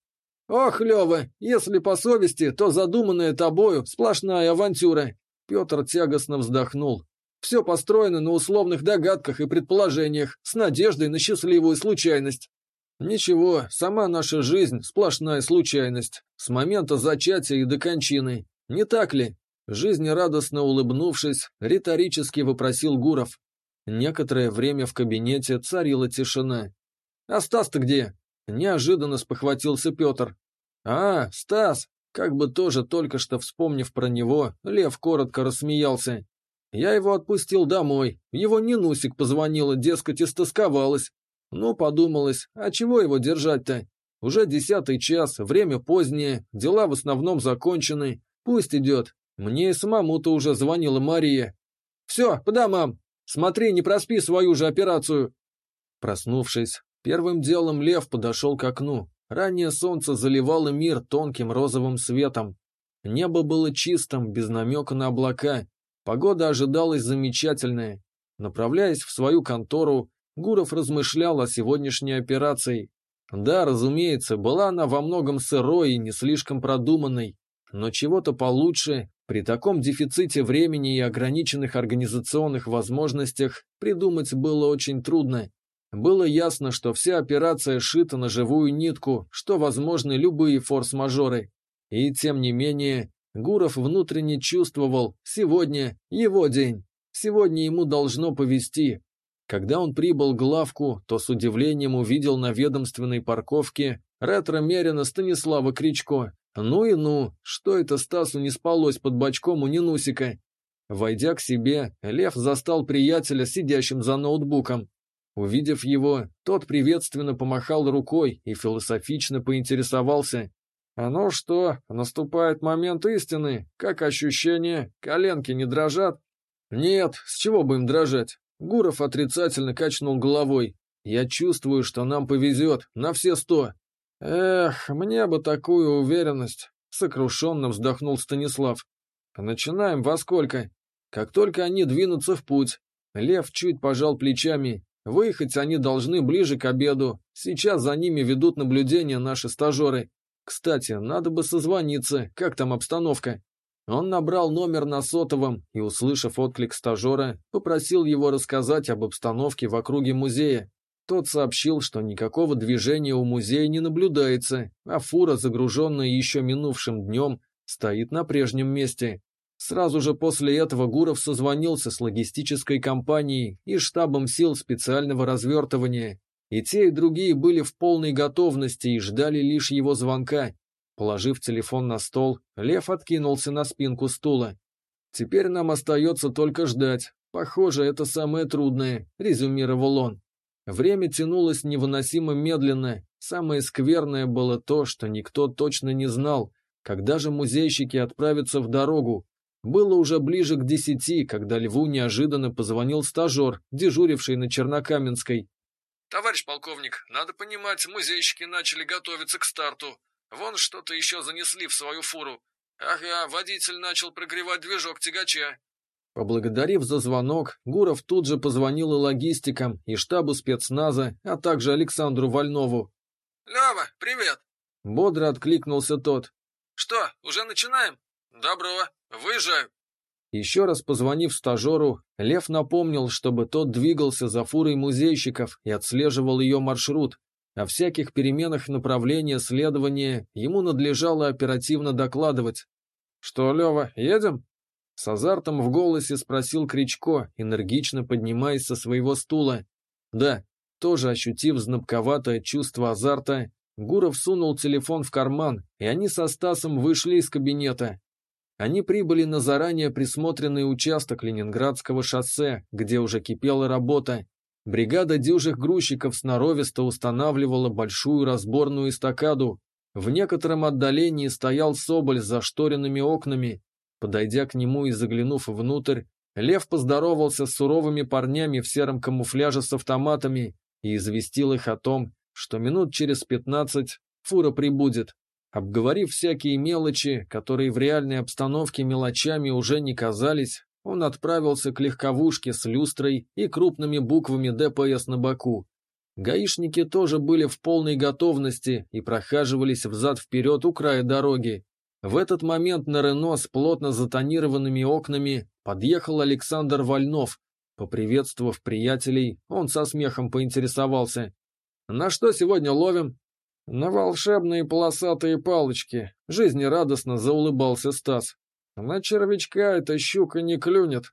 «Ох, Лева, если по совести, то задуманная тобою сплошная авантюра!» Петр тягостно вздохнул. «Все построено на условных догадках и предположениях, с надеждой на счастливую случайность». «Ничего, сама наша жизнь – сплошная случайность, с момента зачатия и до кончины. Не так ли?» Жизнерадостно улыбнувшись, риторически вопросил Гуров. Некоторое время в кабинете царила тишина. «А Стас-то где?» Неожиданно спохватился Петр. «А, Стас!» Как бы тоже только что вспомнив про него, Лев коротко рассмеялся. Я его отпустил домой. Его Нинусик позвонила, дескать, истосковалась. Ну, подумалось, а чего его держать-то? Уже десятый час, время позднее, дела в основном закончены. Пусть идет. Мне и самому-то уже звонила Мария. Все, по домам. Смотри, не проспи свою же операцию. Проснувшись, Первым делом лев подошел к окну. Раннее солнце заливало мир тонким розовым светом. Небо было чистым, без намека на облака. Погода ожидалась замечательная. Направляясь в свою контору, Гуров размышлял о сегодняшней операции. Да, разумеется, была она во многом сырой и не слишком продуманной, но чего-то получше, при таком дефиците времени и ограниченных организационных возможностях, придумать было очень трудно. Было ясно, что вся операция шита на живую нитку, что возможны любые форс-мажоры. И тем не менее, Гуров внутренне чувствовал, сегодня его день, сегодня ему должно повести. Когда он прибыл к главку, то с удивлением увидел на ведомственной парковке ретро-мерина Станислава Кричко. Ну и ну, что это Стасу не спалось под бочком у Нинусика? Войдя к себе, Лев застал приятеля, сидящим за ноутбуком. Увидев его, тот приветственно помахал рукой и философично поинтересовался. «А ну что, наступает момент истины? Как ощущение? Коленки не дрожат?» «Нет, с чего бы им дрожать?» Гуров отрицательно качнул головой. «Я чувствую, что нам повезет, на все сто». «Эх, мне бы такую уверенность», — сокрушенно вздохнул Станислав. «Начинаем во сколько?» «Как только они двинутся в путь». Лев чуть пожал плечами Выехать они должны ближе к обеду. Сейчас за ними ведут наблюдение наши стажеры. Кстати, надо бы созвониться, как там обстановка. Он набрал номер на сотовом и, услышав отклик стажера, попросил его рассказать об обстановке в округе музея. Тот сообщил, что никакого движения у музея не наблюдается, а фура, загруженная еще минувшим днем, стоит на прежнем месте. Сразу же после этого Гуров созвонился с логистической компанией и штабом сил специального развертывания. И те, и другие были в полной готовности и ждали лишь его звонка. Положив телефон на стол, Лев откинулся на спинку стула. «Теперь нам остается только ждать. Похоже, это самое трудное», — резюмировал он. Время тянулось невыносимо медленно. Самое скверное было то, что никто точно не знал, когда же музейщики отправятся в дорогу, было уже ближе к десяти, когда Льву неожиданно позвонил стажер, дежуривший на Чернокаменской. «Товарищ полковник, надо понимать, музейщики начали готовиться к старту. Вон что-то еще занесли в свою фуру. Ага, водитель начал прогревать движок тягача». Поблагодарив за звонок, Гуров тут же позвонил и логистикам, и штабу спецназа, а также Александру Вольнову. «Лева, привет!» Бодро откликнулся тот. «Что, уже начинаем?» «Добро. Выезжаю». Еще раз позвонив стажеру, Лев напомнил, чтобы тот двигался за фурой музейщиков и отслеживал ее маршрут. О всяких переменах направления следования ему надлежало оперативно докладывать. «Что, Лева, едем?» С азартом в голосе спросил Кричко, энергично поднимаясь со своего стула. Да, тоже ощутив знобковатое чувство азарта, Гуров сунул телефон в карман, и они со Стасом вышли из кабинета. Они прибыли на заранее присмотренный участок Ленинградского шоссе, где уже кипела работа. Бригада дюжих грузчиков сноровисто устанавливала большую разборную эстакаду. В некотором отдалении стоял Соболь с зашторенными окнами. Подойдя к нему и заглянув внутрь, Лев поздоровался с суровыми парнями в сером камуфляже с автоматами и известил их о том, что минут через пятнадцать фура прибудет. Обговорив всякие мелочи, которые в реальной обстановке мелочами уже не казались, он отправился к легковушке с люстрой и крупными буквами ДПС на боку. Гаишники тоже были в полной готовности и прохаживались взад-вперед у края дороги. В этот момент на Рено с плотно затонированными окнами подъехал Александр Вольнов. Поприветствовав приятелей, он со смехом поинтересовался. «На что сегодня ловим?» «На волшебные полосатые палочки», — жизнерадостно заулыбался Стас. «На червячка эта щука не клюнет».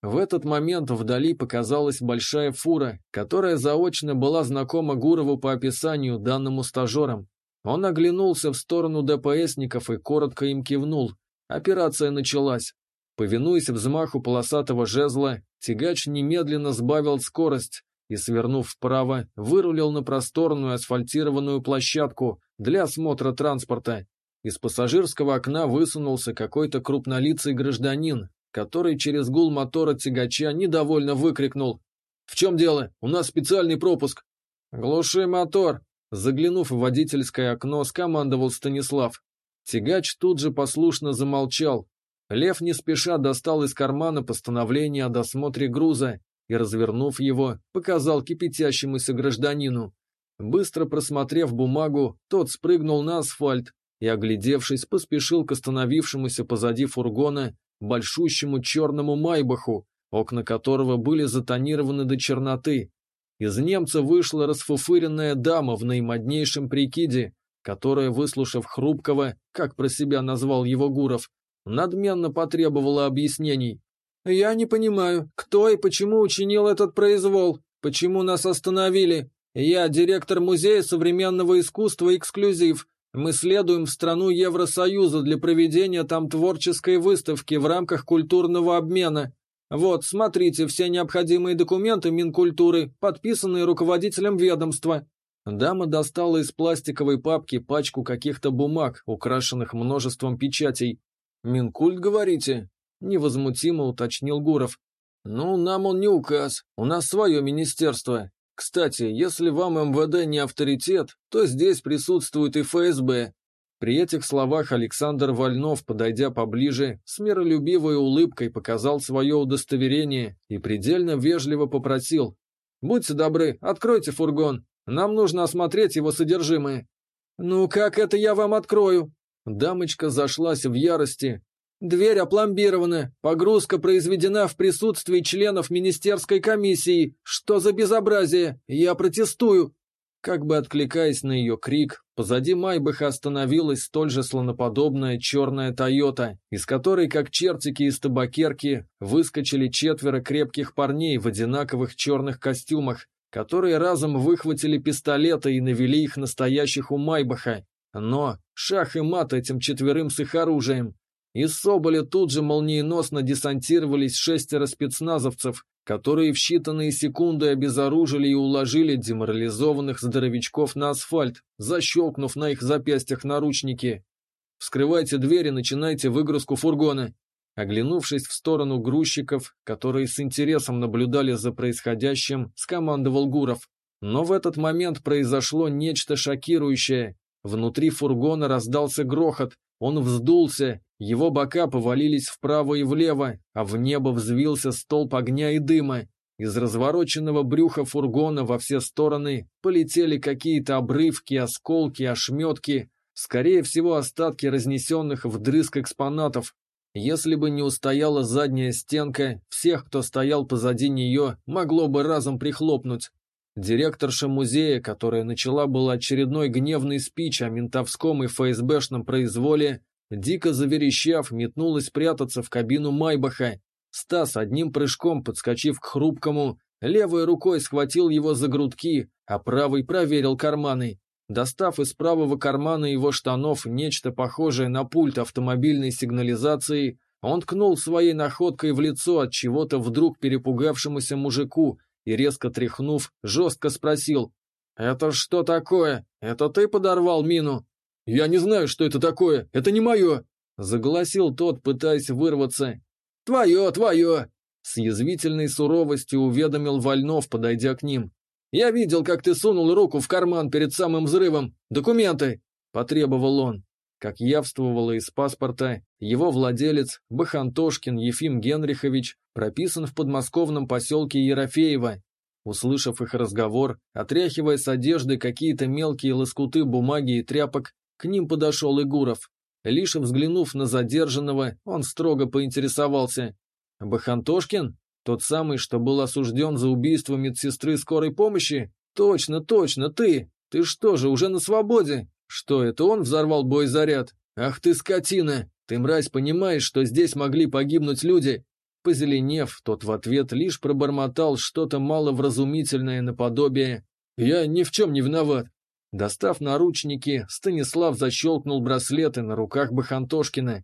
В этот момент вдали показалась большая фура, которая заочно была знакома Гурову по описанию, данному стажером. Он оглянулся в сторону ДПСников и коротко им кивнул. Операция началась. Повинуясь взмаху полосатого жезла, тягач немедленно сбавил скорость, и, свернув вправо, вырулил на просторную асфальтированную площадку для осмотра транспорта. Из пассажирского окна высунулся какой-то крупнолицый гражданин, который через гул мотора тягача недовольно выкрикнул. «В чем дело? У нас специальный пропуск!» «Глуши мотор!» Заглянув в водительское окно, скомандовал Станислав. Тягач тут же послушно замолчал. Лев не спеша достал из кармана постановление о досмотре груза и, развернув его, показал кипятящемуся гражданину. Быстро просмотрев бумагу, тот спрыгнул на асфальт и, оглядевшись, поспешил к остановившемуся позади фургона большущему черному майбаху, окна которого были затонированы до черноты. Из немца вышла расфуфыренная дама в наимоднейшем прикиде, которая, выслушав хрупкого, как про себя назвал его Гуров, надменно потребовала объяснений. «Я не понимаю, кто и почему учинил этот произвол, почему нас остановили. Я директор Музея современного искусства «Эксклюзив». Мы следуем в страну Евросоюза для проведения там творческой выставки в рамках культурного обмена. Вот, смотрите, все необходимые документы Минкультуры, подписанные руководителем ведомства». Дама достала из пластиковой папки пачку каких-то бумаг, украшенных множеством печатей. «Минкульт, говорите?» Невозмутимо уточнил Гуров. «Ну, нам он не указ, у нас свое министерство. Кстати, если вам МВД не авторитет, то здесь присутствует и ФСБ». При этих словах Александр Вольнов, подойдя поближе, с миролюбивой улыбкой показал свое удостоверение и предельно вежливо попросил. «Будьте добры, откройте фургон. Нам нужно осмотреть его содержимое». «Ну как это я вам открою?» Дамочка зашлась в ярости, Дверь опломбирована, погрузка произведена в присутствии членов министерской комиссии. Что за безобразие? Я протестую!» Как бы откликаясь на ее крик, позади Майбаха остановилась столь же слоноподобная черная «Тойота», из которой, как чертики из табакерки, выскочили четверо крепких парней в одинаковых черных костюмах, которые разом выхватили пистолеты и навели их настоящих у Майбаха. Но шах и мат этим четверым с их оружием. Из Соболя тут же молниеносно десантировались шестеро спецназовцев, которые в считанные секунды обезоружили и уложили деморализованных здоровячков на асфальт, защелкнув на их запястьях наручники. «Вскрывайте двери, начинайте выгрузку фургона». Оглянувшись в сторону грузчиков, которые с интересом наблюдали за происходящим, скомандовал Гуров. Но в этот момент произошло нечто шокирующее. Внутри фургона раздался грохот, он вздулся, его бока повалились вправо и влево, а в небо взвился столб огня и дыма. Из развороченного брюха фургона во все стороны полетели какие-то обрывки, осколки, ошметки, скорее всего остатки разнесенных вдрызг экспонатов. Если бы не устояла задняя стенка, всех, кто стоял позади нее, могло бы разом прихлопнуть. Директорша музея, которая начала был очередной гневный спич о ментовском и ФСБшном произволе, дико заверещав, метнулась прятаться в кабину Майбаха. Стас, одним прыжком подскочив к хрупкому, левой рукой схватил его за грудки, а правой проверил карманы. Достав из правого кармана его штанов нечто похожее на пульт автомобильной сигнализации, он ткнул своей находкой в лицо от чего-то вдруг перепугавшемуся мужику и, резко тряхнув, жестко спросил «Это что такое? Это ты подорвал мину?» «Я не знаю, что это такое, это не мое!» Заголосил тот, пытаясь вырваться. «Твое, твое!» С язвительной суровостью уведомил Вольнов, подойдя к ним. «Я видел, как ты сунул руку в карман перед самым взрывом. Документы!» – потребовал он. Как явствовало из паспорта, его владелец, Бахантошкин Ефим Генрихович, прописан в подмосковном поселке Ерофеево. Услышав их разговор, отряхивая с одежды какие-то мелкие лоскуты бумаги и тряпок, к ним подошел Игуров. Лишь взглянув на задержанного, он строго поинтересовался. «Бахантошкин? Тот самый, что был осужден за убийство медсестры скорой помощи? Точно, точно, ты! Ты что же, уже на свободе? Что, это он взорвал боезаряд? Ах ты скотина! Ты, мразь, понимаешь, что здесь могли погибнуть люди?» Позеленев, тот в ответ лишь пробормотал что-то маловразумительное наподобие «Я ни в чем не виноват». Достав наручники, Станислав защелкнул браслеты на руках Бахантошкина.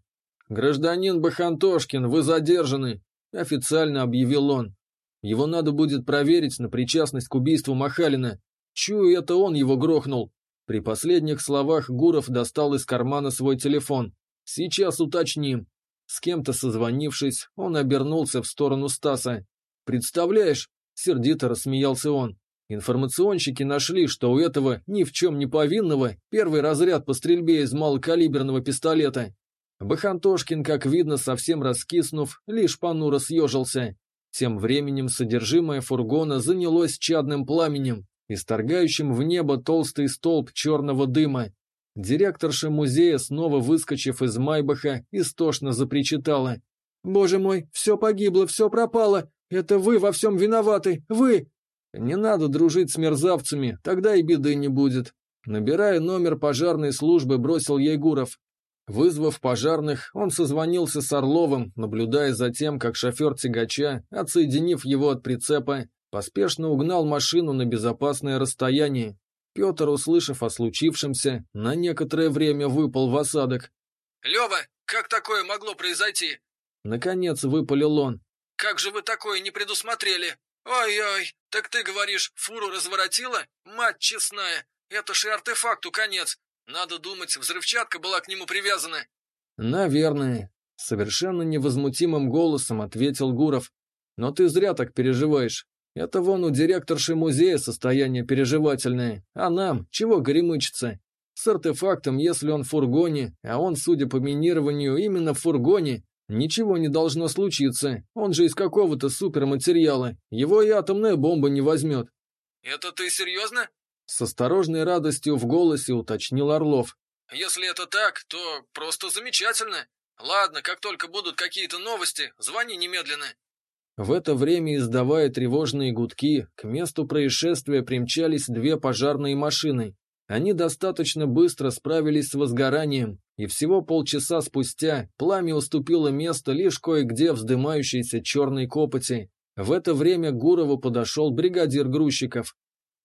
«Гражданин Бахантошкин, вы задержаны!» – официально объявил он. «Его надо будет проверить на причастность к убийству Махалина. Чую, это он его грохнул». При последних словах Гуров достал из кармана свой телефон. «Сейчас уточним». С кем-то созвонившись, он обернулся в сторону Стаса. «Представляешь?» – сердито рассмеялся он. Информационщики нашли, что у этого ни в чем не повинного первый разряд по стрельбе из малокалиберного пистолета. Бахантошкин, как видно, совсем раскиснув, лишь понуро съежился. Тем временем содержимое фургона занялось чадным пламенем, исторгающим в небо толстый столб черного дыма. Директорша музея, снова выскочив из Майбаха, истошно запричитала. «Боже мой, все погибло, все пропало! Это вы во всем виноваты! Вы!» Не надо дружить с мерзавцами, тогда и беды не будет. Набирая номер пожарной службы, бросил Егуров. Вызвав пожарных, он созвонился с Орловым, наблюдая за тем, как шофер тягача, отсоединив его от прицепа, поспешно угнал машину на безопасное расстояние. Петр, услышав о случившемся, на некоторое время выпал в осадок. «Лева, как такое могло произойти?» Наконец выпалил он. «Как же вы такое не предусмотрели?» «Ой-ой, так ты говоришь, фуру разворотила? Мать честная, это же артефакту конец. Надо думать, взрывчатка была к нему привязана». «Наверное», — совершенно невозмутимым голосом ответил Гуров. «Но ты зря так переживаешь. Это вон у директорши музея состояние переживательное, а нам чего горемычиться? С артефактом, если он в фургоне, а он, судя по минированию, именно в фургоне, Ничего не должно случиться, он же из какого-то суперматериала, его и атомная бомба не возьмет. «Это ты серьезно?» С осторожной радостью в голосе уточнил Орлов. «Если это так, то просто замечательно. Ладно, как только будут какие-то новости, звони немедленно». В это время, издавая тревожные гудки, к месту происшествия примчались две пожарные машины. Они достаточно быстро справились с возгоранием, и всего полчаса спустя пламя уступило место лишь кое-где вздымающейся черной копоти. В это время к Гурову подошел бригадир грузчиков.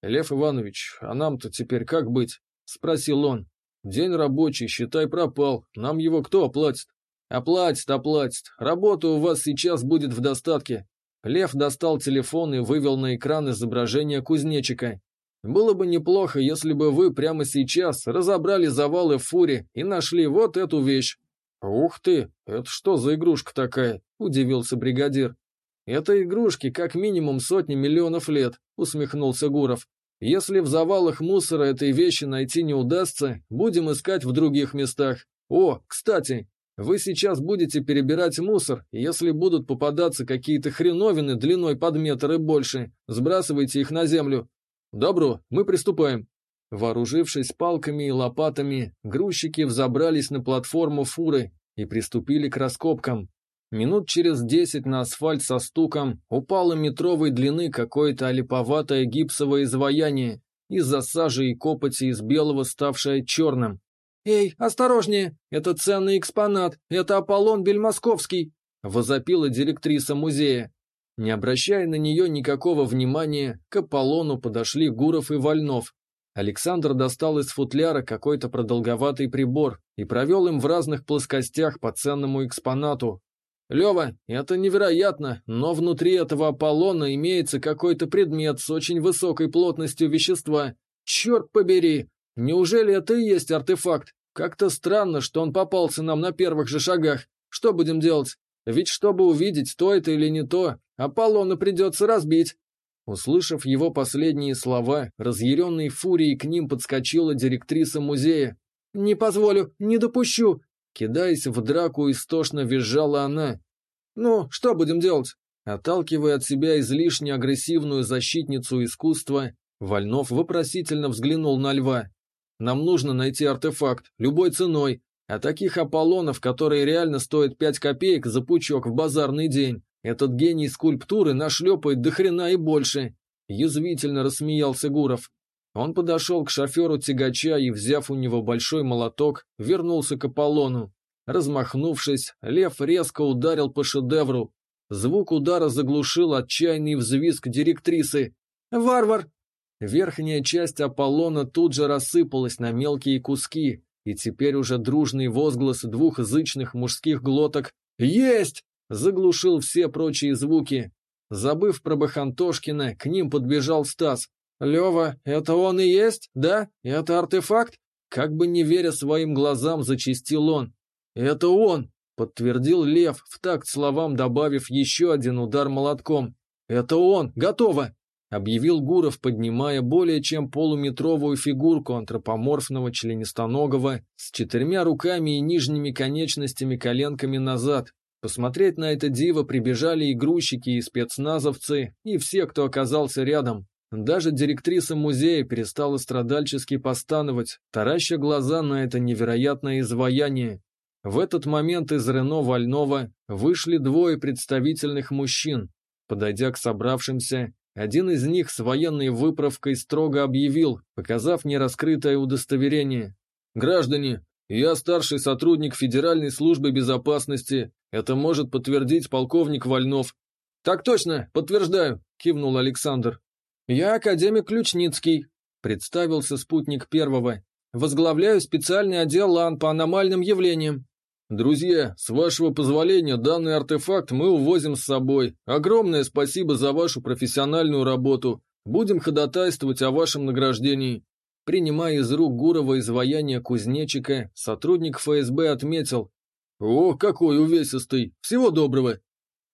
«Лев Иванович, а нам-то теперь как быть?» – спросил он. «День рабочий, считай, пропал. Нам его кто оплатит?» «Оплатит, оплатит. Работа у вас сейчас будет в достатке». Лев достал телефон и вывел на экран изображение кузнечика. Было бы неплохо, если бы вы прямо сейчас разобрали завалы в фуре и нашли вот эту вещь. Ух ты, это что за игрушка такая? Удивился бригадир. Это игрушки как минимум сотни миллионов лет, усмехнулся Гуров. Если в завалах мусора этой вещи найти не удастся, будем искать в других местах. О, кстати, вы сейчас будете перебирать мусор, и если будут попадаться какие-то хреновины длиной под метр и больше, сбрасывайте их на землю. «Добро, мы приступаем». Вооружившись палками и лопатами, грузчики взобрались на платформу фуры и приступили к раскопкам. Минут через десять на асфальт со стуком упало метровой длины какое-то олиповатое гипсовое изваяние, из-за сажи и копоти из белого ставшее черным. «Эй, осторожнее! Это ценный экспонат! Это Аполлон Бельмосковский!» — возопила директриса музея. Не обращая на нее никакого внимания, к Аполлону подошли Гуров и Вольнов. Александр достал из футляра какой-то продолговатый прибор и провел им в разных плоскостях по ценному экспонату. «Лева, это невероятно, но внутри этого Аполлона имеется какой-то предмет с очень высокой плотностью вещества. Черт побери! Неужели это и есть артефакт? Как-то странно, что он попался нам на первых же шагах. Что будем делать? Ведь чтобы увидеть, то это или не то, Аполлона придется разбить. Услышав его последние слова, разъяренной фурией к ним подскочила директриса музея. «Не позволю, не допущу!» Кидаясь в драку, истошно визжала она. «Ну, что будем делать?» Отталкивая от себя излишне агрессивную защитницу искусства, Вольнов вопросительно взглянул на льва. «Нам нужно найти артефакт, любой ценой, а таких Аполлонов, которые реально стоят пять копеек за пучок в базарный день, этот гений скульптуры нашлепает до хрена и больше. Язвительно рассмеялся Гуров. Он подошел к шоферу тягача и, взяв у него большой молоток, вернулся к Аполлону. Размахнувшись, лев резко ударил по шедевру. Звук удара заглушил отчаянный взвизг директрисы. «Варвар!» Верхняя часть Аполлона тут же рассыпалась на мелкие куски, и теперь уже дружный возглас двух язычных мужских глоток «Есть!» заглушил все прочие звуки. Забыв про Бахантошкина, к ним подбежал Стас. «Лева, это он и есть, да? Это артефакт?» Как бы не веря своим глазам, зачистил он. «Это он!» — подтвердил Лев, в такт словам добавив еще один удар молотком. «Это он! Готово!» — объявил Гуров, поднимая более чем полуметровую фигурку антропоморфного членистоногого с четырьмя руками и нижними конечностями коленками назад, Посмотреть на это диво прибежали и грузчики, и спецназовцы, и все, кто оказался рядом. Даже директриса музея перестала страдальчески постановать, тараща глаза на это невероятное изваяние. В этот момент из Рено Вольнова вышли двое представительных мужчин. Подойдя к собравшимся, один из них с военной выправкой строго объявил, показав нераскрытое удостоверение. «Граждане, я старший сотрудник Федеральной службы безопасности. Это может подтвердить полковник Вольнов. Так точно, подтверждаю, кивнул Александр. Я академик Ключницкий, представился спутник первого. Возглавляю специальный отдел ЛАН по аномальным явлениям. Друзья, с вашего позволения, данный артефакт мы увозим с собой. Огромное спасибо за вашу профессиональную работу. Будем ходатайствовать о вашем награждении. Принимая из рук Гурова изваяние кузнечика, сотрудник ФСБ отметил. «О, какой увесистый! Всего доброго!»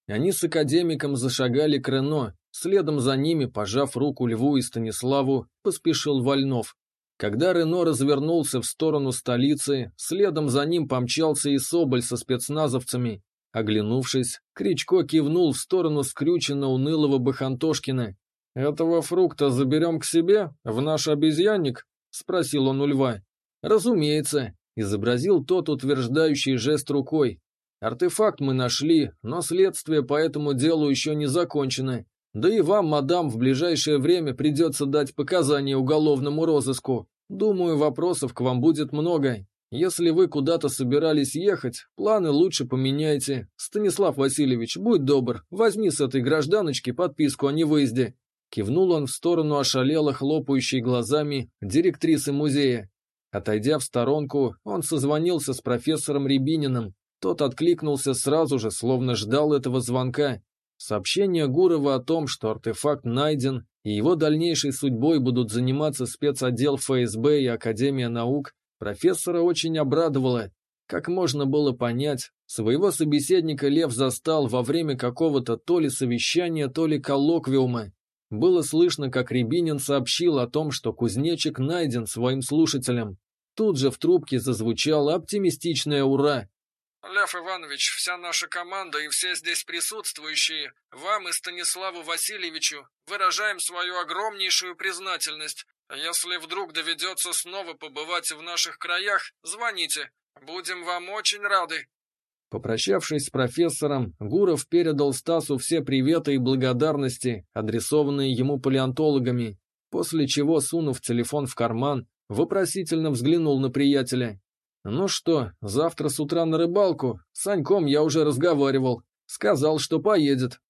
Они с академиком зашагали к Рено, следом за ними, пожав руку Льву и Станиславу, поспешил Вольнов. Когда Рено развернулся в сторону столицы, следом за ним помчался и Соболь со спецназовцами. Оглянувшись, Кричко кивнул в сторону скрюченно унылого Бахантошкина. «Этого фрукта заберем к себе, в наш обезьянник?» — спросил он у льва. «Разумеется», — изобразил тот утверждающий жест рукой. «Артефакт мы нашли, но следствие по этому делу еще не закончено. Да и вам, мадам, в ближайшее время придется дать показания уголовному розыску. Думаю, вопросов к вам будет много. Если вы куда-то собирались ехать, планы лучше поменяйте. Станислав Васильевич, будь добр, возьми с этой гражданочки подписку о невыезде. Кивнул он в сторону ошалело хлопающей глазами директрисы музея. Отойдя в сторонку, он созвонился с профессором Рябининым. Тот откликнулся сразу же, словно ждал этого звонка. Сообщение Гурова о том, что артефакт найден, и его дальнейшей судьбой будут заниматься спецотдел ФСБ и Академия наук, профессора очень обрадовало. Как можно было понять, своего собеседника Лев застал во время какого-то то ли совещания, то ли коллоквиума, было слышно, как Рябинин сообщил о том, что кузнечик найден своим слушателям. Тут же в трубке зазвучало оптимистичное «Ура!». «Лев Иванович, вся наша команда и все здесь присутствующие, вам и Станиславу Васильевичу выражаем свою огромнейшую признательность. Если вдруг доведется снова побывать в наших краях, звоните. Будем вам очень рады». Попрощавшись с профессором, Гуров передал Стасу все приветы и благодарности, адресованные ему палеонтологами, после чего, сунув телефон в карман, вопросительно взглянул на приятеля. Ну что, завтра с утра на рыбалку? С Саньком я уже разговаривал. Сказал, что поедет.